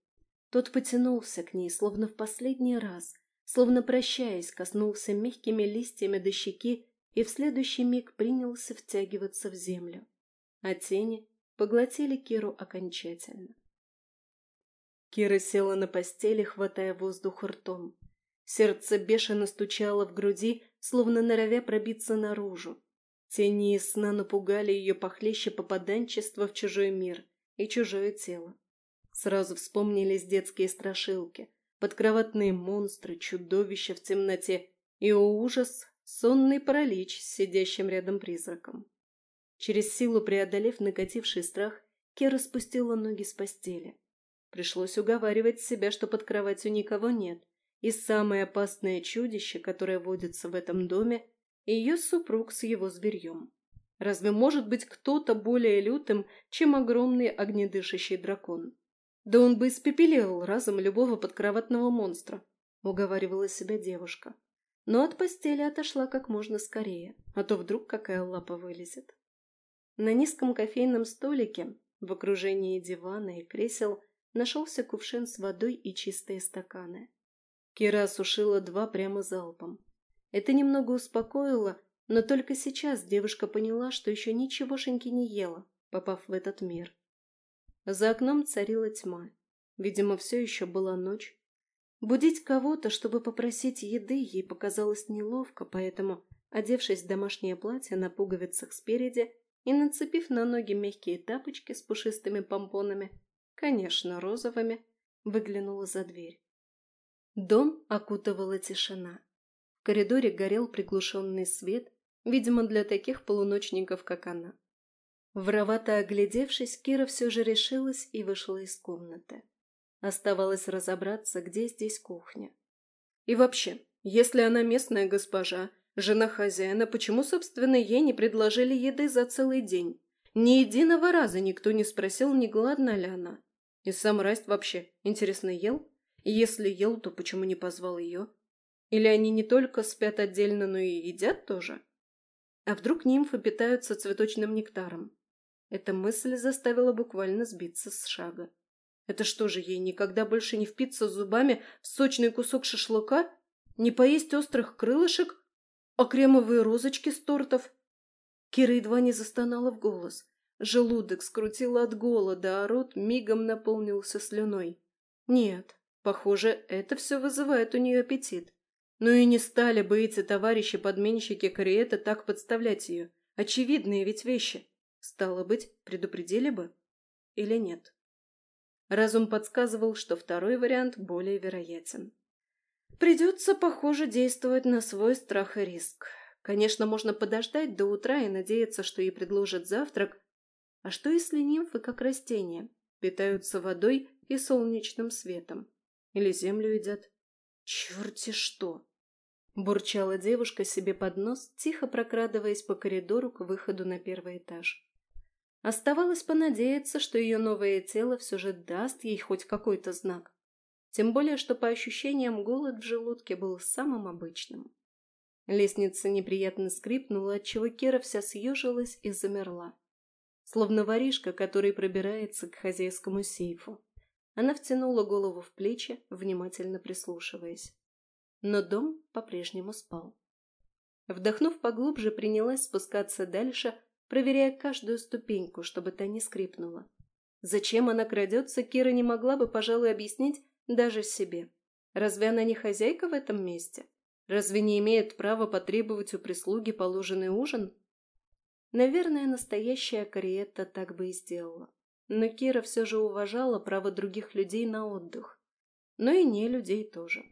Тот потянулся к ней, словно в последний раз, словно прощаясь, коснулся мягкими листьями до щеки и в следующий миг принялся втягиваться в землю. А тени поглотили Киру окончательно. Кира села на постели, хватая воздух ртом. Сердце бешено стучало в груди, словно норовя пробиться наружу. Тени из сна напугали ее похлеще попаданчества в чужой мир и чужое тело. Сразу вспомнились детские страшилки, подкроватные монстры, чудовища в темноте и, о ужас, сонный паралич с сидящим рядом призраком. Через силу преодолев накативший страх, Кера спустила ноги с постели. Пришлось уговаривать себя, что под кроватью никого нет, и самое опасное чудище, которое водится в этом доме, ее супруг с его зверьем. Разве может быть кто-то более лютым, чем огромный огнедышащий дракон? Да он бы испепелил разом любого подкроватного монстра, уговаривала себя девушка. Но от постели отошла как можно скорее, а то вдруг какая лапа вылезет. На низком кофейном столике, в окружении дивана и кресел, нашелся кувшин с водой и чистые стаканы. Кира осушила два прямо залпом. Это немного успокоило, но только сейчас девушка поняла, что еще ничегошеньки не ела, попав в этот мир. За окном царила тьма. Видимо, все еще была ночь. Будить кого-то, чтобы попросить еды, ей показалось неловко, поэтому, одевшись в домашнее платье на пуговицах спереди и нацепив на ноги мягкие тапочки с пушистыми помпонами, конечно, розовыми, выглянула за дверь. Дом окутывала тишина. В коридоре горел приглушенный свет, видимо, для таких полуночников, как она. Воровато оглядевшись, Кира все же решилась и вышла из комнаты. Оставалось разобраться, где здесь кухня. И вообще, если она местная госпожа, жена хозяина, почему, собственно, ей не предложили еды за целый день? Ни единого раза никто не спросил, не голодна ли она. И сам Раст вообще, интересно, ел? И если ел, то почему не позвал ее? Или они не только спят отдельно, но и едят тоже? А вдруг нимфы питаются цветочным нектаром? Эта мысль заставила буквально сбиться с шага. Это что же, ей никогда больше не впиться зубами в сочный кусок шашлыка? Не поесть острых крылышек? А кремовые розочки с тортов? Кира едва не застонала в голос. Желудок скрутило от голода, а рот мигом наполнился слюной. Нет, похоже, это все вызывает у нее аппетит. Ну и не стали бы эти товарищи-подменщики Кориэта так подставлять ее. Очевидные ведь вещи. Стало быть, предупредили бы? Или нет? Разум подсказывал, что второй вариант более вероятен. Придется, похоже, действовать на свой страх и риск. Конечно, можно подождать до утра и надеяться, что ей предложат завтрак. А что, если нимфы, как растения, питаются водой и солнечным светом? Или землю едят? Черти что! Бурчала девушка себе под нос, тихо прокрадываясь по коридору к выходу на первый этаж. Оставалось понадеяться, что ее новое тело все же даст ей хоть какой-то знак. Тем более, что по ощущениям голод в желудке был самым обычным. Лестница неприятно скрипнула, отчего Кера вся съежилась и замерла. Словно воришка, который пробирается к хозяйскому сейфу. Она втянула голову в плечи, внимательно прислушиваясь. Но дом по-прежнему спал. Вдохнув поглубже, принялась спускаться дальше, проверяя каждую ступеньку, чтобы та не скрипнула. Зачем она крадется, Кира не могла бы, пожалуй, объяснить даже себе. Разве она не хозяйка в этом месте? Разве не имеет права потребовать у прислуги положенный ужин? Наверное, настоящая Кариетта так бы и сделала. Но Кира все же уважала право других людей на отдых. Но и не людей тоже.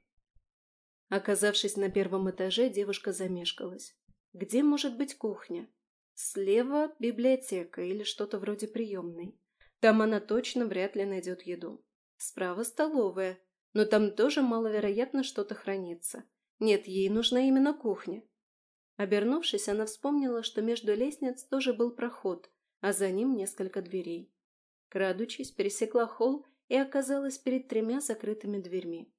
Оказавшись на первом этаже, девушка замешкалась. Где может быть кухня? Слева библиотека или что-то вроде приемной. Там она точно вряд ли найдет еду. Справа столовая, но там тоже маловероятно что-то хранится. Нет, ей нужна именно кухня. Обернувшись, она вспомнила, что между лестниц тоже был проход, а за ним несколько дверей. Крадучись, пересекла холл и оказалась перед тремя закрытыми дверьми.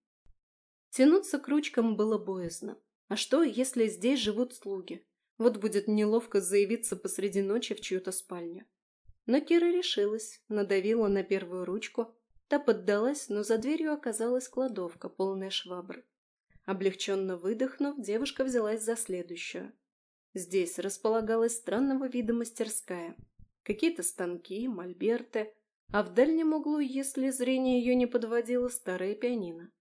Тянуться к ручкам было боязно. А что, если здесь живут слуги? Вот будет неловко заявиться посреди ночи в чью-то спальню. Но Кира решилась, надавила на первую ручку. Та поддалась, но за дверью оказалась кладовка, полная швабр. Облегченно выдохнув, девушка взялась за следующую. Здесь располагалась странного вида мастерская. Какие-то станки, мольберты, а в дальнем углу, если зрение ее не подводило, старое пианино.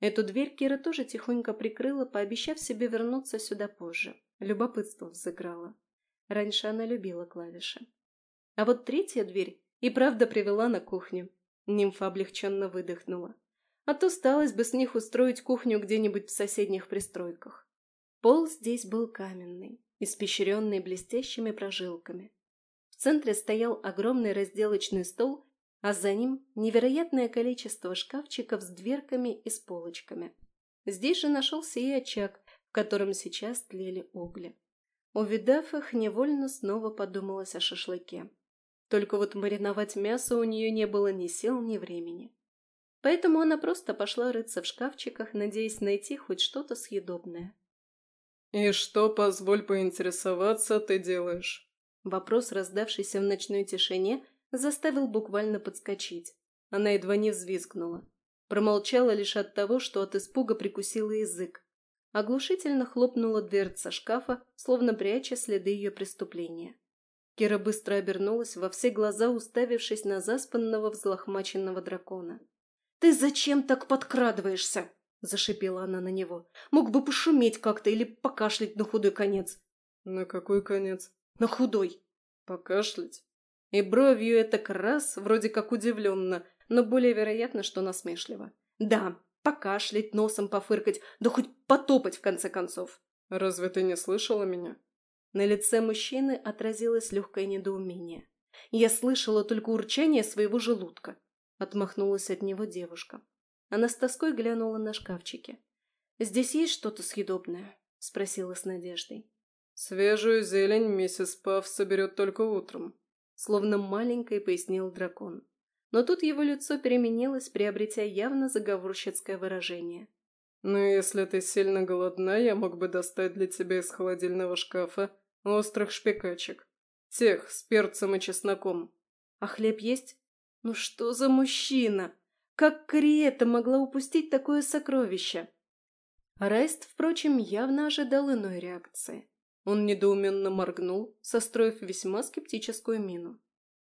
Эту дверь Кира тоже тихонько прикрыла, пообещав себе вернуться сюда позже. Любопытство взыграло. Раньше она любила клавиши. А вот третья дверь и правда привела на кухню. Нимфа облегченно выдохнула. А то сталось бы с них устроить кухню где-нибудь в соседних пристройках. Пол здесь был каменный, испещренный блестящими прожилками. В центре стоял огромный разделочный стол, а за ним невероятное количество шкафчиков с дверками и с полочками. Здесь же нашелся и очаг, котором сейчас тлели угли. Увидав их, невольно снова подумалось о шашлыке. Только вот мариновать мясо у нее не было ни сил, ни времени. Поэтому она просто пошла рыться в шкафчиках, надеясь найти хоть что-то съедобное. «И что, позволь поинтересоваться, ты делаешь?» Вопрос, раздавшийся в ночной тишине, заставил буквально подскочить. Она едва не взвизгнула. Промолчала лишь от того, что от испуга прикусила язык. Оглушительно хлопнула дверца шкафа, словно пряча следы ее преступления. Кира быстро обернулась, во все глаза уставившись на заспанного взлохмаченного дракона. «Ты зачем так подкрадываешься?» – зашипела она на него. «Мог бы пошуметь как-то или покашлять на худой конец». «На какой конец?» «На худой». «Покашлять?» И бровью это раз, вроде как удивленно, но более вероятно, что насмешливо. «Да, покашлять, носом пофыркать, да хоть потопать в конце концов». «Разве ты не слышала меня?» На лице мужчины отразилось легкое недоумение. Я слышала только урчание своего желудка. Отмахнулась от него девушка. Она с тоской глянула на шкафчики. «Здесь есть что-то съедобное?» – спросила с надеждой. «Свежую зелень миссис Пав соберет только утром», – словно маленькой пояснил дракон. Но тут его лицо переменилось, приобретя явно заговорщицкое выражение. «Ну, если ты сильно голодна, я мог бы достать для тебя из холодильного шкафа острых шпикачек. Тех с перцем и чесноком. А хлеб есть? Ну что за мужчина? Как Криета могла упустить такое сокровище? Райст, впрочем, явно ожидал иной реакции. Он недоуменно моргнул, состроив весьма скептическую мину.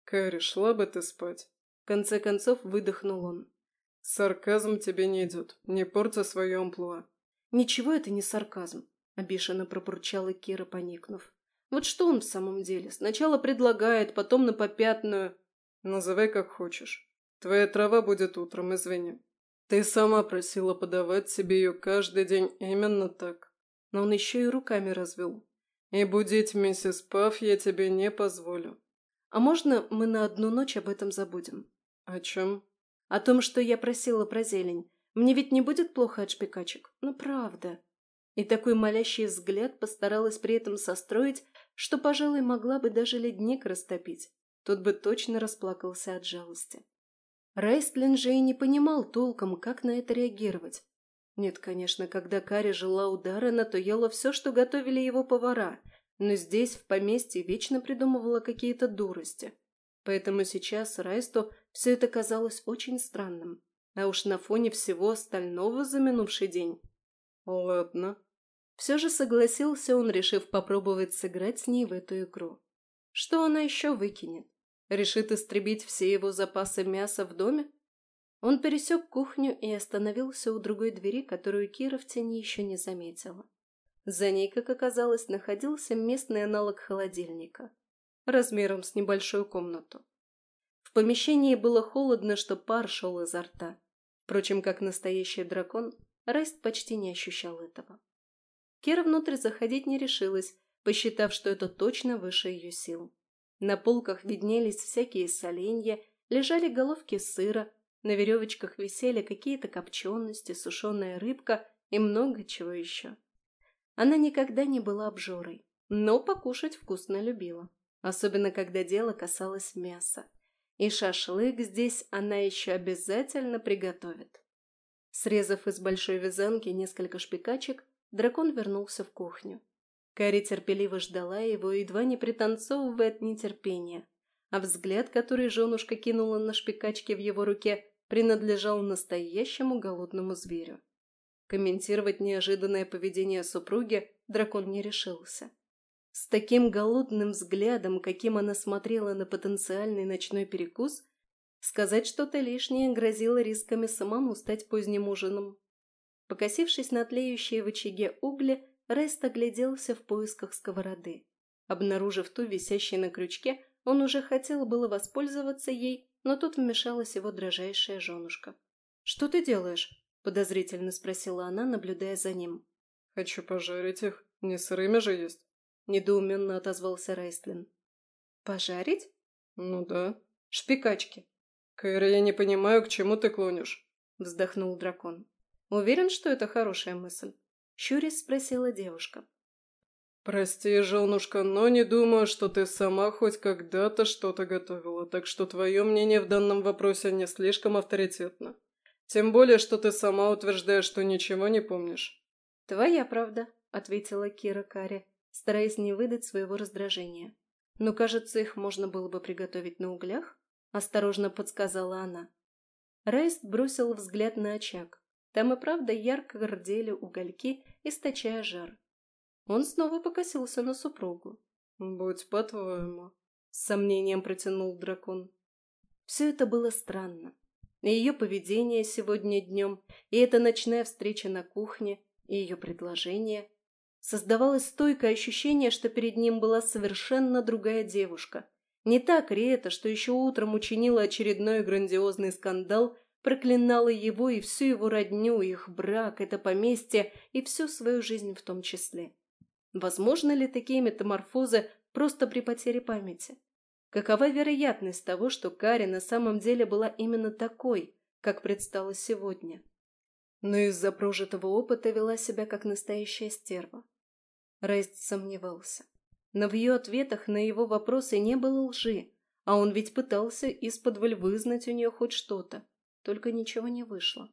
«Кэрри, шла бы ты спать?» В конце концов выдохнул он. «Сарказм тебе не идет. Не порти свое амплуа». «Ничего это не сарказм», — обиженно пробурчала Кира, поникнув. Вот что он в самом деле? Сначала предлагает, потом на попятную. Называй как хочешь. Твоя трава будет утром, извини. Ты сама просила подавать себе ее каждый день именно так. Но он еще и руками развел. И будить миссис Пафф я тебе не позволю. А можно мы на одну ночь об этом забудем? О чем? О том, что я просила про зелень. Мне ведь не будет плохо от шпикачек? Ну, правда. И такой молящий взгляд постаралась при этом состроить, что, пожалуй, могла бы даже ледник растопить. Тот бы точно расплакался от жалости. Райстлин же и не понимал толком, как на это реагировать. Нет, конечно, когда Кари жила у Даррена, то ела все, что готовили его повара, но здесь, в поместье, вечно придумывала какие-то дурости. Поэтому сейчас Райсту все это казалось очень странным. А уж на фоне всего остального за минувший день. «Ладно», все же согласился он, решив попробовать сыграть с ней в эту игру. Что она еще выкинет? Решит истребить все его запасы мяса в доме? Он пересек кухню и остановился у другой двери, которую Кира в тени еще не заметила. За ней, как оказалось, находился местный аналог холодильника, размером с небольшую комнату. В помещении было холодно, что пар шел изо рта. Впрочем, как настоящий дракон, Райст почти не ощущал этого. Кира внутрь заходить не решилась, посчитав, что это точно выше ее сил. На полках виднелись всякие соленья, лежали головки сыра, на веревочках висели какие-то копчености, сушеная рыбка и много чего еще. Она никогда не была обжорой, но покушать вкусно любила, особенно когда дело касалось мяса. И шашлык здесь она еще обязательно приготовит. Срезав из большой вязанки несколько шпикачек, дракон вернулся в кухню. Кари терпеливо ждала его, едва не пританцовывая от нетерпения, а взгляд, который женушка кинула на шпикачки в его руке, принадлежал настоящему голодному зверю. Комментировать неожиданное поведение супруги дракон не решился. С таким голодным взглядом, каким она смотрела на потенциальный ночной перекус, сказать что-то лишнее грозило рисками самому стать поздним ужином. Покосившись на тлеющие в очаге угли, Рест огляделся в поисках сковороды. Обнаружив ту, висящей на крючке, он уже хотел было воспользоваться ей, но тут вмешалась его дрожайшая женушка. «Что ты делаешь?» – подозрительно спросила она, наблюдая за ним. «Хочу пожарить их. Не сырыми же есть». – недоуменно отозвался Райстлин. «Пожарить?» «Ну да». «Шпикачки». «Кэра, я не понимаю, к чему ты клонишь?» – вздохнул дракон. «Уверен, что это хорошая мысль?» – щурясь спросила девушка. «Прости, женушка, но не думаю, что ты сама хоть когда-то что-то готовила, так что твое мнение в данном вопросе не слишком авторитетно. Тем более, что ты сама утверждаешь, что ничего не помнишь». «Твоя правда», — ответила Кира Карри стараясь не выдать своего раздражения. «Но, кажется, их можно было бы приготовить на углях?» – осторожно подсказала она. Райст бросил взгляд на очаг. Там и правда ярко гордели угольки, источая жар. Он снова покосился на супругу. «Будь по-твоему», — с сомнением протянул дракон. Все это было странно. И ее поведение сегодня днем, и эта ночная встреча на кухне, и ее предложение. Создавалось стойкое ощущение, что перед ним была совершенно другая девушка. Не так Риэта, что еще утром учинила очередной грандиозный скандал, проклинала его и всю его родню, их брак, это поместье и всю свою жизнь в том числе. Возможно ли такие метаморфозы просто при потере памяти? Какова вероятность того, что Кари на самом деле была именно такой, как предстала сегодня? Но из-за прожитого опыта вела себя как настоящая стерва. Рейст сомневался. Но в ее ответах на его вопросы не было лжи, а он ведь пытался из-под вызнать у нее хоть что-то, только ничего не вышло.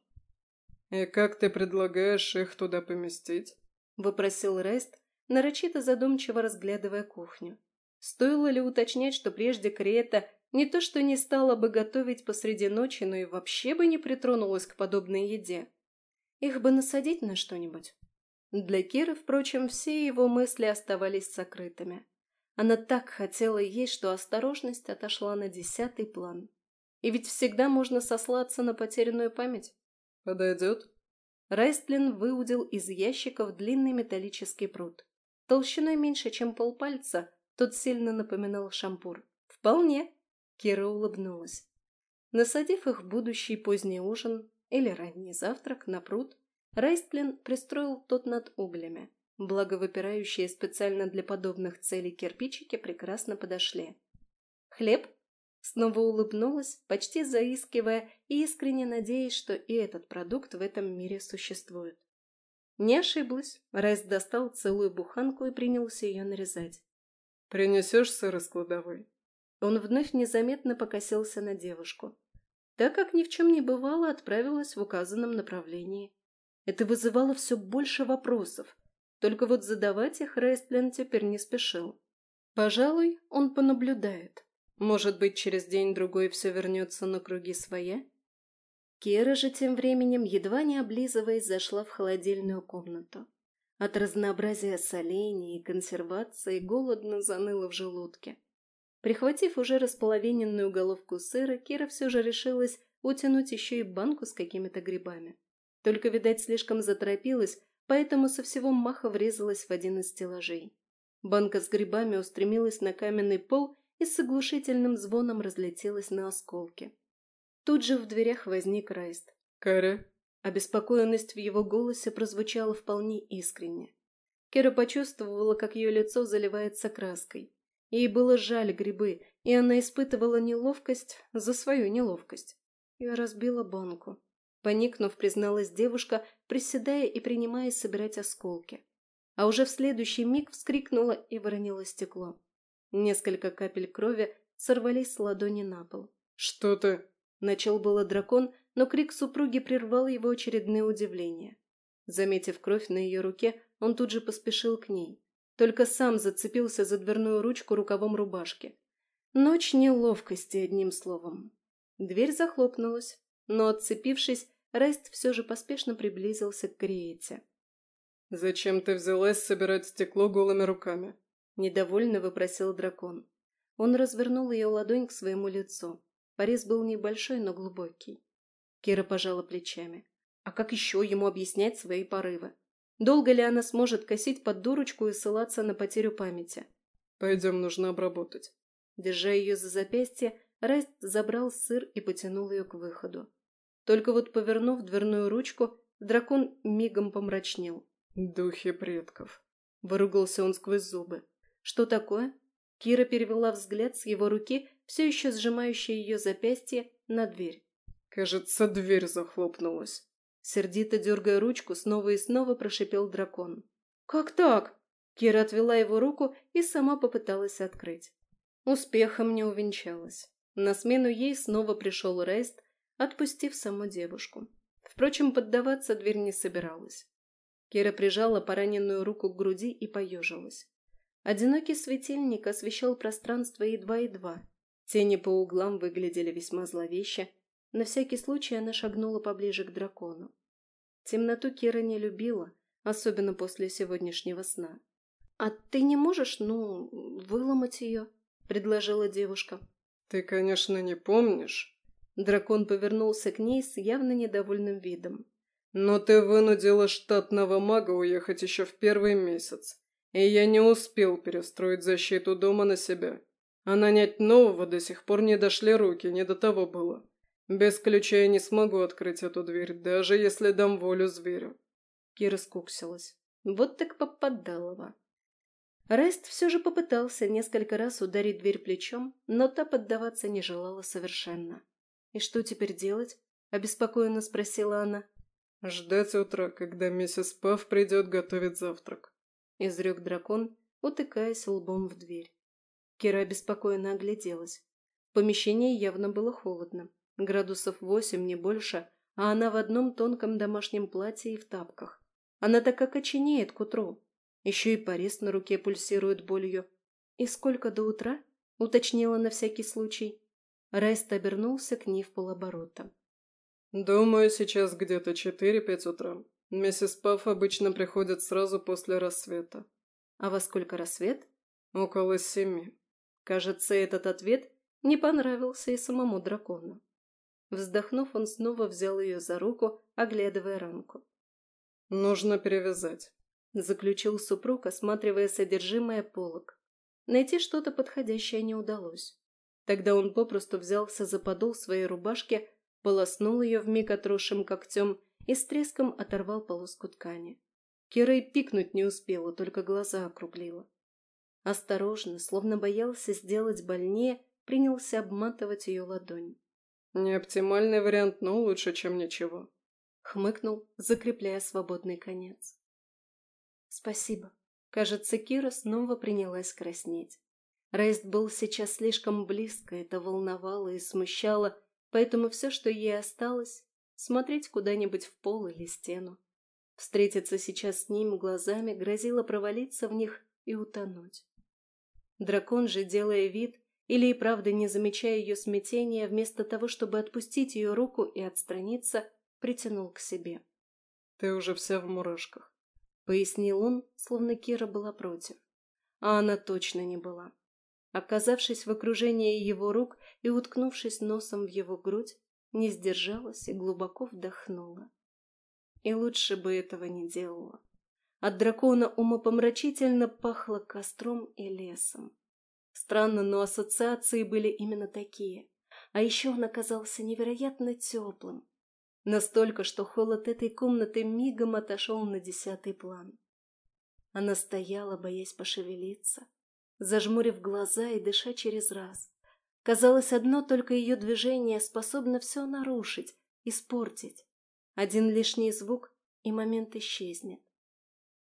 «И как ты предлагаешь их туда поместить?» – выпросил Рейст, нарочито задумчиво разглядывая кухню. Стоило ли уточнять, что прежде Крета не то что не стала бы готовить посреди ночи, но и вообще бы не притронулась к подобной еде? Их бы насадить на что-нибудь. Для Киры, впрочем, все его мысли оставались сокрытыми. Она так хотела есть, что осторожность отошла на десятый план. И ведь всегда можно сослаться на потерянную память. «Подойдет?» Райстлин выудил из ящиков длинный металлический пруд. Толщиной меньше, чем полпальца, тот сильно напоминал шампур. «Вполне!» – Кира улыбнулась. Насадив их в будущий поздний ужин или ранний завтрак на пруд, Райстлин пристроил тот над углями. Благо выпирающие специально для подобных целей кирпичики прекрасно подошли. «Хлеб?» Снова улыбнулась, почти заискивая и искренне надеясь, что и этот продукт в этом мире существует. Не ошиблась. Райс достал целую буханку и принялся ее нарезать. «Принесешь сыр из кладовой?» Он вновь незаметно покосился на девушку. Так как ни в чем не бывало, отправилась в указанном направлении. Это вызывало все больше вопросов, только вот задавать их Рестлин теперь не спешил. Пожалуй, он понаблюдает. Может быть, через день-другой все вернется на круги своя? Кера же тем временем, едва не облизываясь, зашла в холодильную комнату. От разнообразия солений и консервации голодно заныло в желудке. Прихватив уже располовиненную головку сыра, Кира все же решилась утянуть еще и банку с какими-то грибами. Только, видать, слишком заторопилась, поэтому со всего маха врезалась в один из стеллажей. Банка с грибами устремилась на каменный пол и с оглушительным звоном разлетелась на осколки. Тут же в дверях возник Райст. «Кэрри?» Обеспокоенность в его голосе прозвучала вполне искренне. Кера почувствовала, как ее лицо заливается краской. Ей было жаль грибы, и она испытывала неловкость за свою неловкость. Я разбила банку. Поникнув, призналась девушка, приседая и принимаясь собирать осколки. А уже в следующий миг вскрикнула и выронила стекло. Несколько капель крови сорвались с ладони на пол. «Что ты?» Начал было дракон, но крик супруги прервал его очередное удивление. Заметив кровь на ее руке, он тут же поспешил к ней. Только сам зацепился за дверную ручку рукавом рубашки. Ночь неловкости, одним словом. Дверь захлопнулась, но, отцепившись, Рест все же поспешно приблизился к Гриете. «Зачем ты взялась собирать стекло голыми руками?» – недовольно выпросил дракон. Он развернул ее ладонь к своему лицу. Порез был небольшой, но глубокий. Кира пожала плечами. А как еще ему объяснять свои порывы? Долго ли она сможет косить под дурочку и ссылаться на потерю памяти? «Пойдем, нужно обработать». Держа ее за запястье, Райст забрал сыр и потянул ее к выходу. Только вот повернув дверную ручку, дракон мигом помрачнел. «Духи предков», — выругался он сквозь зубы. «Что такое?» Кира перевела взгляд с его руки, все еще сжимающей ее запястье, на дверь. «Кажется, дверь захлопнулась». Сердито дергая ручку, снова и снова прошипел дракон. «Как так?» Кира отвела его руку и сама попыталась открыть. Успехом не увенчалась. На смену ей снова пришел Рейст, отпустив саму девушку. Впрочем, поддаваться дверь не собиралась. Кира прижала пораненную руку к груди и поежилась. Одинокий светильник освещал пространство едва-едва. Тени по углам выглядели весьма зловеще. На всякий случай она шагнула поближе к дракону. Темноту Кира не любила, особенно после сегодняшнего сна. «А ты не можешь, ну, выломать ее?» — предложила девушка. «Ты, конечно, не помнишь». Дракон повернулся к ней с явно недовольным видом. «Но ты вынудила штатного мага уехать еще в первый месяц, и я не успел перестроить защиту дома на себя. А нанять нового до сих пор не дошли руки, не до того было. Без ключа я не смогу открыть эту дверь, даже если дам волю зверю». Кира скуксилась. «Вот так попадалова». Рест все же попытался несколько раз ударить дверь плечом, но та поддаваться не желала совершенно. «И что теперь делать?» – обеспокоенно спросила она. «Ждать утра, когда миссис Пав придет готовить завтрак», – изрек дракон, утыкаясь лбом в дверь. Кира обеспокоенно огляделась. В помещении явно было холодно. Градусов восемь, не больше, а она в одном тонком домашнем платье и в тапках. Она так как окоченеет к утру. Еще и порез на руке пульсирует болью. «И сколько до утра?» — уточнила на всякий случай. Райст обернулся к ней в полоборота. «Думаю, сейчас где-то четыре-пять утра. Миссис Пафф обычно приходит сразу после рассвета». «А во сколько рассвет?» «Около семи». Кажется, этот ответ не понравился и самому дракону. Вздохнув, он снова взял ее за руку, оглядывая ранку. «Нужно перевязать заключил супруг, осматривая содержимое полок. Найти что-то подходящее не удалось. Тогда он попросту взялся за подол своей рубашки, полоснул ее вмиг отросшим когтем и с треском оторвал полоску ткани. Кира и пикнуть не успела, только глаза округлила. Осторожно, словно боялся сделать больнее, принялся обматывать ее ладонь. «Не оптимальный вариант, но лучше, чем ничего», — хмыкнул, закрепляя свободный конец. «Спасибо». Кажется, Кира снова принялась краснеть. Рейст был сейчас слишком близко, это волновало и смущало, поэтому все, что ей осталось, смотреть куда-нибудь в пол или стену. Встретиться сейчас с ним глазами грозило провалиться в них и утонуть. Дракон же, делая вид, или и правда не замечая ее смятения, вместо того, чтобы отпустить ее руку и отстраниться, притянул к себе. «Ты уже вся в мурашках. — пояснил он, словно Кира была против. А она точно не была. Оказавшись в окружении его рук и уткнувшись носом в его грудь, не сдержалась и глубоко вдохнула. И лучше бы этого не делала. От дракона умопомрачительно пахло костром и лесом. Странно, но ассоциации были именно такие. А еще он оказался невероятно теплым, Настолько, что холод этой комнаты мигом отошел на десятый план. Она стояла, боясь пошевелиться, зажмурив глаза и дыша через раз. Казалось, одно только ее движение способно все нарушить, испортить. Один лишний звук, и момент исчезнет.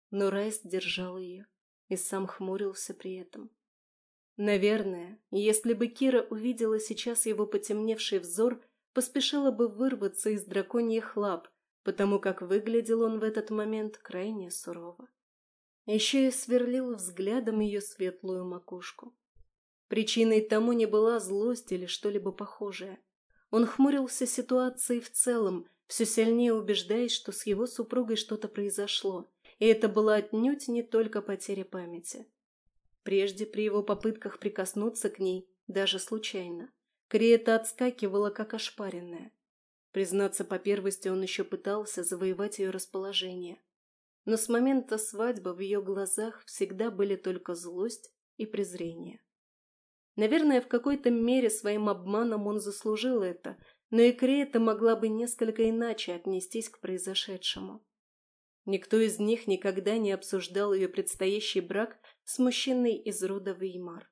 Но Райс держал ее и сам хмурился при этом. Наверное, если бы Кира увидела сейчас его потемневший взор, поспешила бы вырваться из драконьих лап, потому как выглядел он в этот момент крайне сурово. Еще и сверлил взглядом ее светлую макушку. Причиной тому не была злость или что-либо похожее. Он хмурился ситуацией в целом, все сильнее убеждаясь, что с его супругой что-то произошло, и это была отнюдь не только потеря памяти. Прежде при его попытках прикоснуться к ней, даже случайно, Криета отскакивала, как ошпаренная. Признаться по первости, он еще пытался завоевать ее расположение. Но с момента свадьбы в ее глазах всегда были только злость и презрение. Наверное, в какой-то мере своим обманом он заслужил это, но и Криета могла бы несколько иначе отнестись к произошедшему. Никто из них никогда не обсуждал ее предстоящий брак с мужчиной из рода Веймар.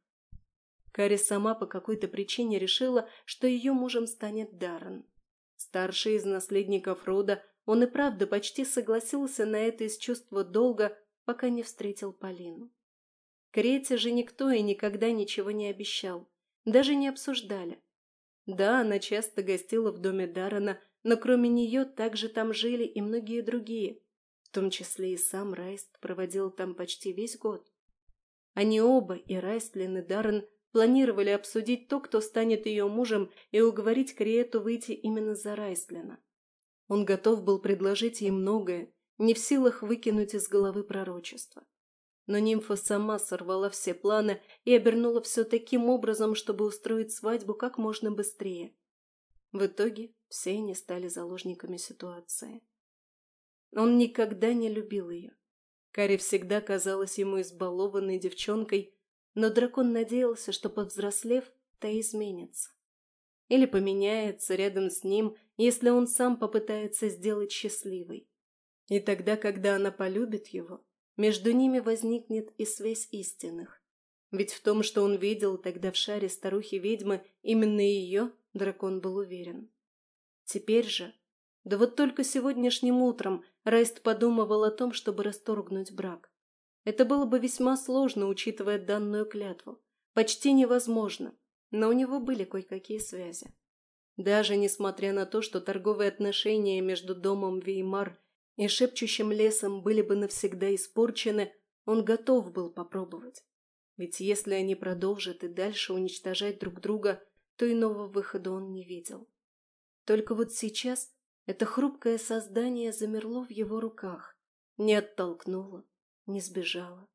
Кари сама по какой-то причине решила, что ее мужем станет Даррен. Старший из наследников рода, он и правда почти согласился на это из чувства долга, пока не встретил Полину. Крете же никто и никогда ничего не обещал, даже не обсуждали. Да, она часто гостила в доме Даррена, но кроме нее также там жили и многие другие, в том числе и сам Райст проводил там почти весь год. Они оба, и Райстлин, и Даррен, планировали обсудить то, кто станет ее мужем, и уговорить Криету выйти именно за Райстлина. Он готов был предложить ей многое, не в силах выкинуть из головы пророчество. Но нимфа сама сорвала все планы и обернула все таким образом, чтобы устроить свадьбу как можно быстрее. В итоге все они стали заложниками ситуации. Он никогда не любил ее. Кари всегда казалась ему избалованной девчонкой, но дракон надеялся, что, повзрослев, та изменится. Или поменяется рядом с ним, если он сам попытается сделать счастливой. И тогда, когда она полюбит его, между ними возникнет и связь истинных. Ведь в том, что он видел тогда в шаре старухи-ведьмы, именно ее дракон был уверен. Теперь же да вот только сегодняшним утром Райст подумывал о том, чтобы расторгнуть брак. Это было бы весьма сложно, учитывая данную клятву. Почти невозможно, но у него были кое-какие связи. Даже несмотря на то, что торговые отношения между домом Веймар и шепчущим лесом были бы навсегда испорчены, он готов был попробовать. Ведь если они продолжат и дальше уничтожать друг друга, то иного выхода он не видел. Только вот сейчас это хрупкое создание замерло в его руках, не оттолкнуло, не сбежало.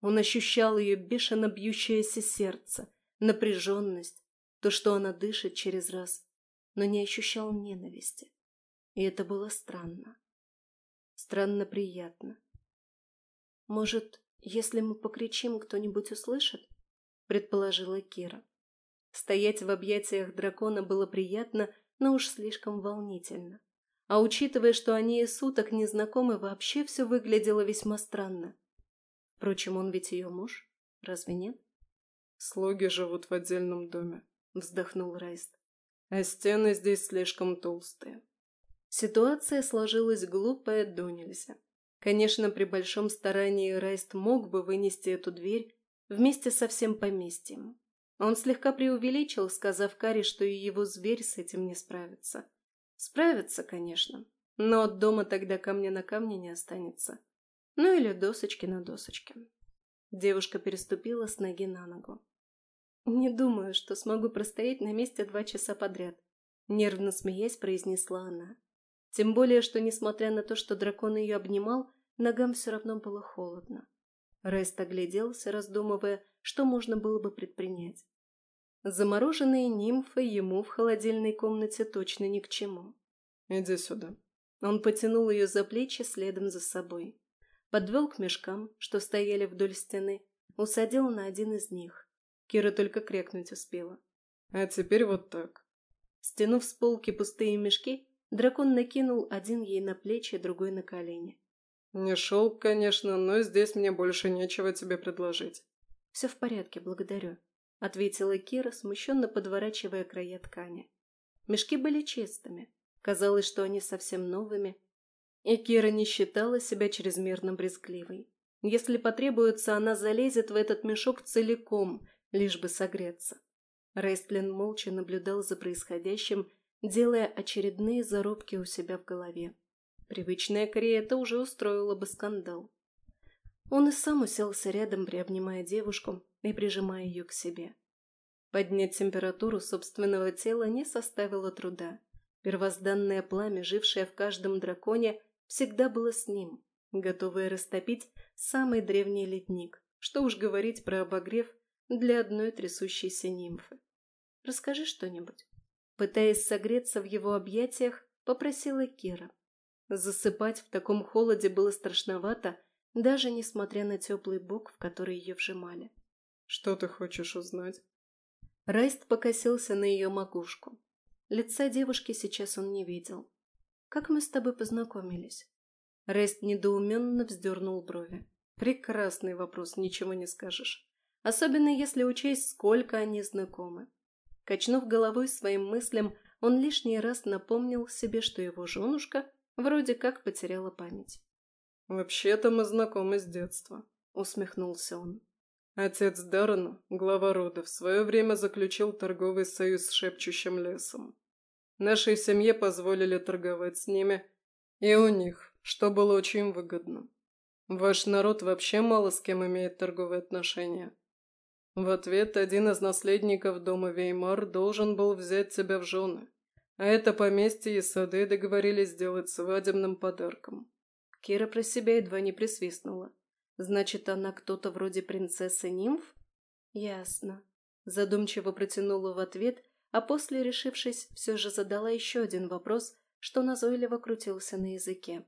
Он ощущал ее бешено бьющееся сердце, напряженность, то, что она дышит через раз, но не ощущал ненависти. И это было странно. Странно приятно. «Может, если мы покричим, кто-нибудь услышит?» – предположила Кира. Стоять в объятиях дракона было приятно, но уж слишком волнительно. А учитывая, что они и суток не знакомы, вообще все выглядело весьма странно. Впрочем, он ведь ее муж, разве нет? «Слуги живут в отдельном доме», — вздохнул Райст. «А стены здесь слишком толстые». Ситуация сложилась глупая до нельзя. Конечно, при большом старании Райст мог бы вынести эту дверь вместе со всем поместьем. Он слегка преувеличил, сказав Каре, что и его зверь с этим не справится. Справится, конечно, но от дома тогда камня на камне не останется. Ну или досочки на досочке. Девушка переступила с ноги на ногу. «Не думаю, что смогу простоять на месте два часа подряд», — нервно смеясь произнесла она. Тем более, что, несмотря на то, что дракон ее обнимал, ногам все равно было холодно. Рест огляделся, раздумывая, что можно было бы предпринять. Замороженные нимфы ему в холодильной комнате точно ни к чему. «Иди сюда». Он потянул ее за плечи следом за собой. Подвел к мешкам, что стояли вдоль стены, усадил на один из них. Кира только крякнуть успела. «А теперь вот так». Стянув с полки пустые мешки, дракон накинул один ей на плечи, другой на колени. «Не шелк, конечно, но здесь мне больше нечего тебе предложить». «Все в порядке, благодарю», ответила Кира, смущенно подворачивая края ткани. Мешки были чистыми. Казалось, что они совсем новыми. И Кира не считала себя чрезмерно брезгливой. Если потребуется, она залезет в этот мешок целиком, лишь бы согреться. Рейстлин молча наблюдал за происходящим, делая очередные зарубки у себя в голове. Привычная Криета уже устроила бы скандал. Он и сам уселся рядом, приобнимая девушку и прижимая ее к себе. Поднять температуру собственного тела не составило труда. Первозданное пламя, жившее в каждом драконе, всегда было с ним, готовое растопить самый древний ледник. Что уж говорить про обогрев для одной трясущейся нимфы. «Расскажи что-нибудь». Пытаясь согреться в его объятиях, попросила Кира. Засыпать в таком холоде было страшновато, даже несмотря на теплый бок, в который ее вжимали. «Что ты хочешь узнать?» Райст покосился на ее макушку. Лица девушки сейчас он не видел. «Как мы с тобой познакомились?» Райст недоуменно вздернул брови. «Прекрасный вопрос, ничего не скажешь. Особенно если учесть, сколько они знакомы». Качнув головой своим мыслям, он лишний раз напомнил себе, что его женушка вроде как потеряла память. «Вообще-то мы знакомы с детства», — усмехнулся он. Отец Даррена, глава рода, в свое время заключил торговый союз с шепчущим лесом. Нашей семье позволили торговать с ними, и у них, что было очень выгодно. Ваш народ вообще мало с кем имеет торговые отношения. В ответ один из наследников дома Веймар должен был взять тебя в жены, а это поместье и сады договорились сделать свадебным подарком. Кира про себя едва не присвистнула. Значит, она кто-то вроде принцессы-нимф? Ясно. Задумчиво протянула в ответ, а после, решившись, все же задала еще один вопрос, что назойливо крутился на языке.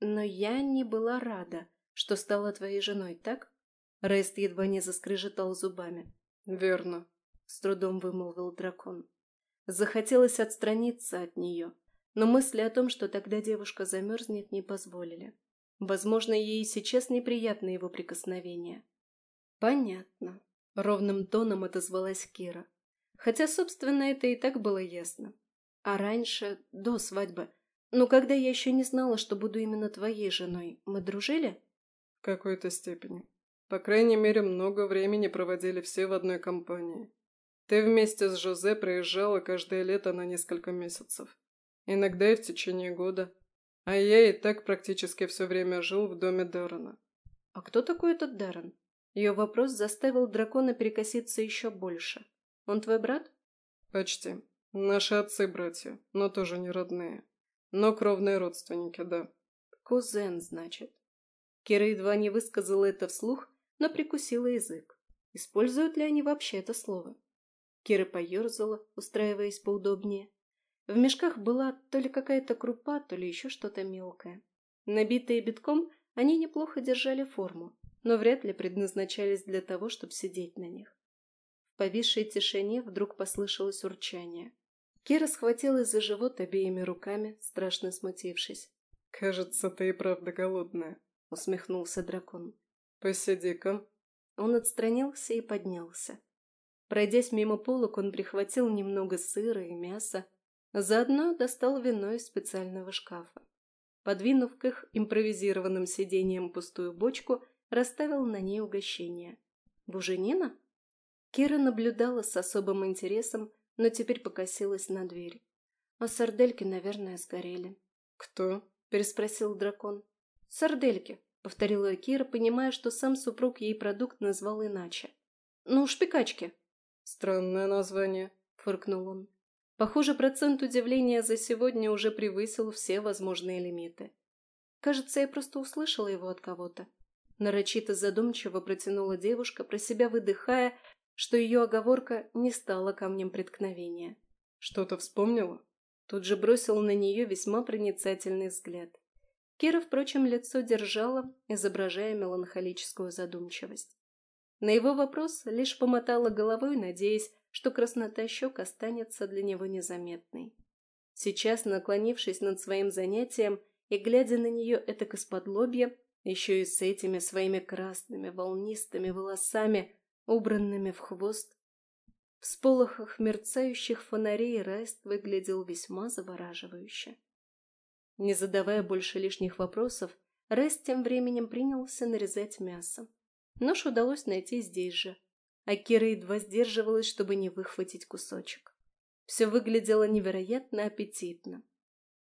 Но я не была рада, что стала твоей женой, так? Рейст едва не заскрежетал зубами. «Верно», — с трудом вымолвил дракон. Захотелось отстраниться от нее, но мысли о том, что тогда девушка замерзнет, не позволили. Возможно, ей сейчас неприятно его прикосновение. «Понятно», — ровным тоном отозвалась Кира. Хотя, собственно, это и так было ясно. А раньше, до свадьбы, ну, когда я еще не знала, что буду именно твоей женой, мы дружили? В какой-то степени. По крайней мере, много времени проводили все в одной компании. Ты вместе с Жозе приезжала каждое лето на несколько месяцев. Иногда и в течение года. А я и так практически все время жил в доме Даррена. А кто такой этот Даррен? Ее вопрос заставил дракона перекоситься еще больше. Он твой брат? Почти. Наши отцы-братья, но тоже не родные. Но кровные родственники, да. Кузен, значит. Кира едва не высказала это вслух, но прикусила язык. Используют ли они вообще это слово? Кира поерзала, устраиваясь поудобнее. В мешках была то ли какая-то крупа, то ли еще что-то мелкое. Набитые битком, они неплохо держали форму, но вряд ли предназначались для того, чтобы сидеть на них. В повисшей тишине вдруг послышалось урчание. Кира схватилась за живот обеими руками, страшно смутившись. «Кажется, ты и правда голодная», — усмехнулся дракон. «Посиди-ка». Он отстранился и поднялся. Пройдясь мимо полок, он прихватил немного сыра и мяса, Заодно достал вино из специального шкафа. Подвинув к их импровизированным сиденьям пустую бочку, расставил на ней угощение. «Буженина?» Кира наблюдала с особым интересом, но теперь покосилась на дверь. А сардельки, наверное, сгорели. «Кто?» – переспросил дракон. «Сардельки», – повторила Кира, понимая, что сам супруг ей продукт назвал иначе. «Ну, шпикачки». «Странное название», – фыркнул он. Похоже, процент удивления за сегодня уже превысил все возможные лимиты. Кажется, я просто услышала его от кого-то. Нарочито задумчиво протянула девушка, про себя выдыхая, что ее оговорка не стала камнем преткновения. «Что-то вспомнила?» Тут же бросил на нее весьма проницательный взгляд. Кира, впрочем, лицо держала, изображая меланхолическую задумчивость. На его вопрос лишь помотала головой, надеясь, что краснота щек останется для него незаметной. Сейчас, наклонившись над своим занятием и глядя на нее этак из-под лобья, еще и с этими своими красными волнистыми волосами, убранными в хвост, в сполохах мерцающих фонарей Райст выглядел весьма завораживающе. Не задавая больше лишних вопросов, Райст тем временем принялся нарезать мясо. Нож удалось найти здесь же, а Кира едва сдерживалась, чтобы не выхватить кусочек. Все выглядело невероятно аппетитно.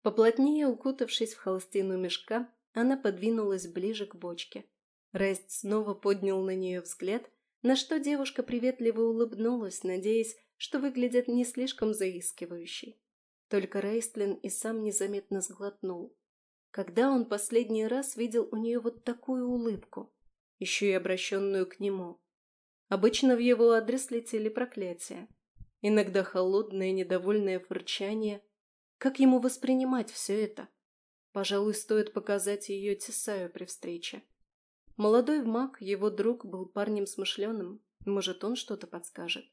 Поплотнее укутавшись в холстину мешка, она подвинулась ближе к бочке. Рест снова поднял на нее взгляд, на что девушка приветливо улыбнулась, надеясь, что выглядит не слишком заискивающей. Только Рейстлин и сам незаметно сглотнул. Когда он последний раз видел у нее вот такую улыбку, еще и обращенную к нему? Обычно в его адрес летели проклятия. Иногда холодное недовольное фырчание. Как ему воспринимать все это? Пожалуй, стоит показать ее Тесаю при встрече. Молодой маг, его друг, был парнем смышленым. Может, он что-то подскажет.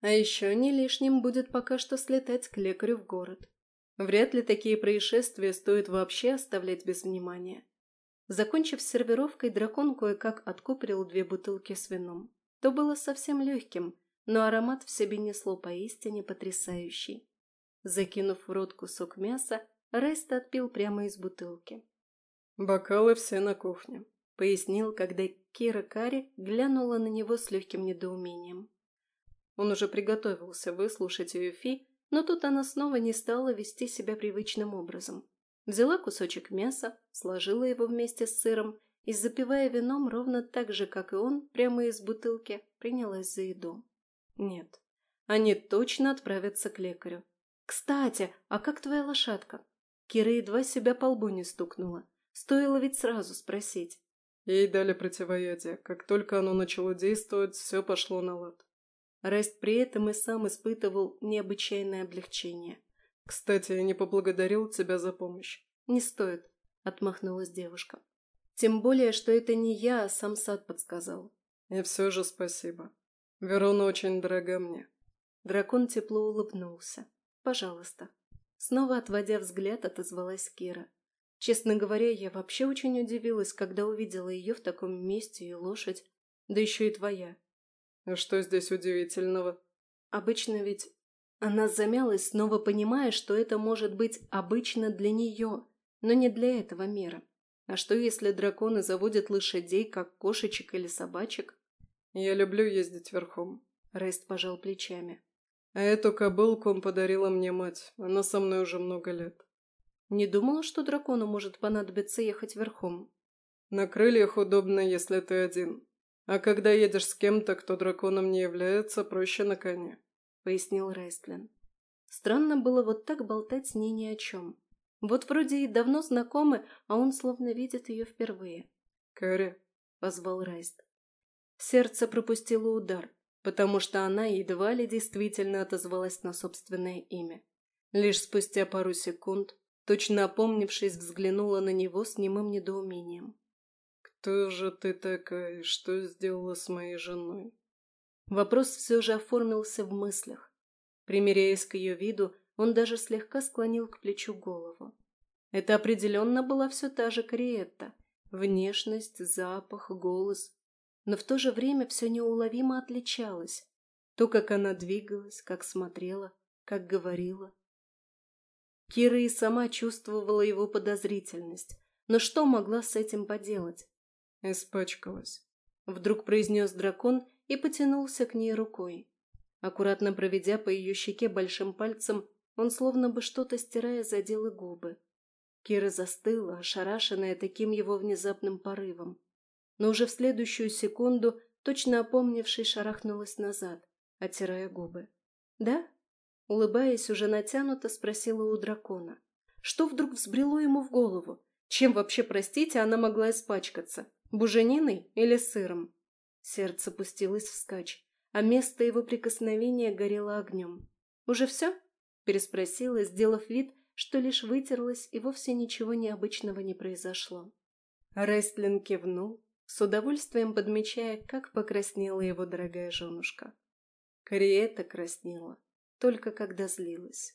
А еще не лишним будет пока что слетать к лекарю в город. Вряд ли такие происшествия стоит вообще оставлять без внимания. Закончив сервировкой, дракон кое-как откупорил две бутылки с вином. То было совсем легким, но аромат в себе несло поистине потрясающий. Закинув в рот кусок мяса, Райст отпил прямо из бутылки. «Бокалы все на кухне», — пояснил, когда Кира Кари глянула на него с легким недоумением. Он уже приготовился выслушать ее фи, но тут она снова не стала вести себя привычным образом. Взяла кусочек мяса, сложила его вместе с сыром и, запивая вином ровно так же, как и он, прямо из бутылки, принялась за еду. Нет, они точно отправятся к лекарю. «Кстати, а как твоя лошадка?» Кира едва себя по лбу не стукнула. Стоило ведь сразу спросить. Ей дали противоядие. Как только оно начало действовать, все пошло на лад. Рест при этом и сам испытывал необычайное облегчение. «Кстати, я не поблагодарил тебя за помощь». «Не стоит», — отмахнулась девушка. Тем более, что это не я, а сам сад подсказал. И все же спасибо. Верона очень дорога мне. Дракон тепло улыбнулся. Пожалуйста. Снова отводя взгляд, отозвалась Кира. Честно говоря, я вообще очень удивилась, когда увидела ее в таком месте и лошадь, да еще и твоя. А что здесь удивительного? Обычно ведь... Она замялась, снова понимая, что это может быть обычно для нее, но не для этого мира. А что, если драконы заводят лошадей, как кошечек или собачек? Я люблю ездить верхом. Рест пожал плечами. А эту кобылку подарила мне мать. Она со мной уже много лет. Не думала, что дракону может понадобиться ехать верхом. На крыльях удобно, если ты один. А когда едешь с кем-то, кто драконом не является, проще на коне. Пояснил Рейстлин. Странно было вот так болтать с ней ни о чем. Вот вроде и давно знакомы, а он словно видит ее впервые. «Кэрри», — позвал Райст. Сердце пропустило удар, потому что она едва ли действительно отозвалась на собственное имя. Лишь спустя пару секунд, точно опомнившись, взглянула на него с немым недоумением. «Кто же ты такая что сделала с моей женой?» Вопрос все же оформился в мыслях. Примеряясь к ее виду, он даже слегка склонил к плечу голову. Это определенно была все та же Кориетта. Внешность, запах, голос. Но в то же время все неуловимо отличалось. То, как она двигалась, как смотрела, как говорила. Кира и сама чувствовала его подозрительность. Но что могла с этим поделать? «Испачкалась», — вдруг произнес дракон и потянулся к ней рукой. Аккуратно проведя по ее щеке большим пальцем, он словно бы что-то стирая задел и губы. Кира застыла, ошарашенная таким его внезапным порывом. Но уже в следующую секунду, точно опомнившись, шарахнулась назад, оттирая губы. «Да?» Улыбаясь, уже натянуто спросила у дракона. Что вдруг взбрело ему в голову? Чем вообще, простите, она могла испачкаться? Бужениной или сыром? Сердце пустилось вскачь, а место его прикосновения горело огнем. «Уже все?» переспросила, сделав вид, что лишь вытерлась и вовсе ничего необычного не произошло. Рестлин кивнул, с удовольствием подмечая, как покраснела его дорогая женушка. Кориэта краснела, только когда злилась.